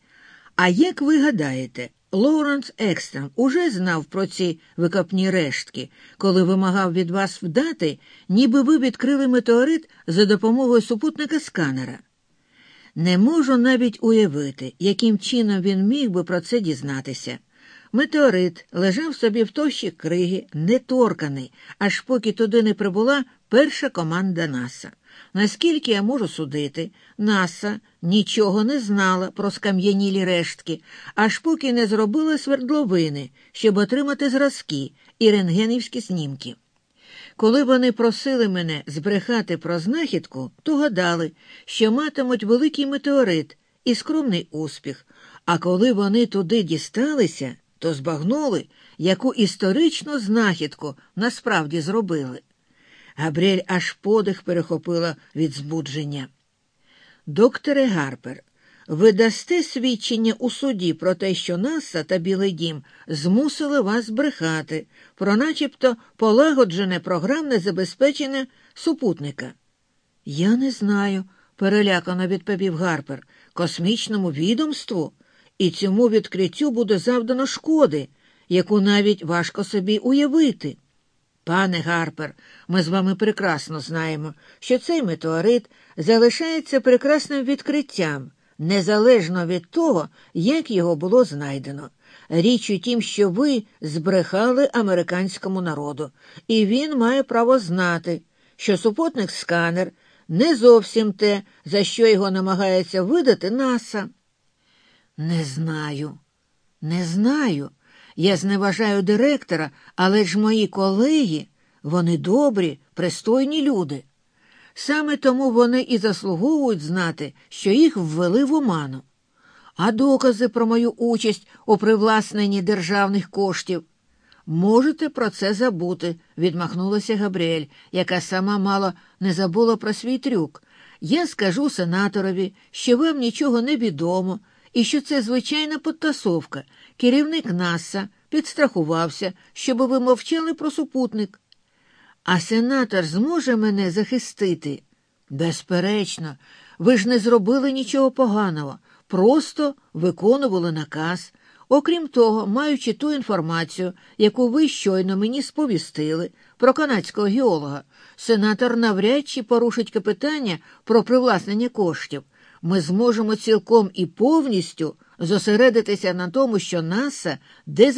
А як ви гадаєте, Лоуренс Екстрем уже знав про ці викопні рештки, коли вимагав від вас вдати, ніби ви відкрили метеорит за допомогою супутника сканера? Не можу навіть уявити, яким чином він міг би про це дізнатися. Метеорит лежав собі в тощі криги, неторканий, аж поки туди не прибула перша команда НАСА. Наскільки я можу судити, НАСА нічого не знала про скам'янілі рештки, аж поки не зробила свердловини, щоб отримати зразки і рентгенівські знімки. Коли вони просили мене збрехати про знахідку, то гадали, що матимуть великий метеорит і скромний успіх, а коли вони туди дісталися, то збагнули, яку історичну знахідку насправді зробили. Габріель аж подих перехопила від збудження. Докторе Гарпер, ви дасте свідчення у суді про те, що Наса та Білий Дім змусили вас брехати, про начебто полагоджене програмне забезпечення супутника. Я не знаю, перелякано відповів Гарпер, космічному відомству, і цьому відкриттю буде завдано шкоди, яку навіть важко собі уявити. Пане Гарпер, ми з вами прекрасно знаємо, що цей метеорит залишається прекрасним відкриттям незалежно від того, як його було знайдено. Річ у тім, що ви збрехали американському народу, і він має право знати, що супутник сканер не зовсім те, за що його намагається видати НАСА. Не знаю, не знаю. Я зневажаю директора, але ж мої колеги, вони добрі, пристойні люди. Саме тому вони і заслуговують знати, що їх ввели в оману. А докази про мою участь у привласненні державних коштів. Можете про це забути, відмахнулася Габріель, яка сама мало не забула про свій трюк. Я скажу сенаторові, що вам нічого не відомо, і що це звичайна підтасовка. Керівник НАСА підстрахувався, щоб ви мовчали про супутник. А сенатор зможе мене захистити? Безперечно, ви ж не зробили нічого поганого, просто виконували наказ. Окрім того, маючи ту інформацію, яку ви щойно мені сповістили про канадського геолога, сенатор навряд чи порушить питання про привласнення коштів. Ми зможемо цілком і повністю зосередитися на тому, що НАСА дезінформує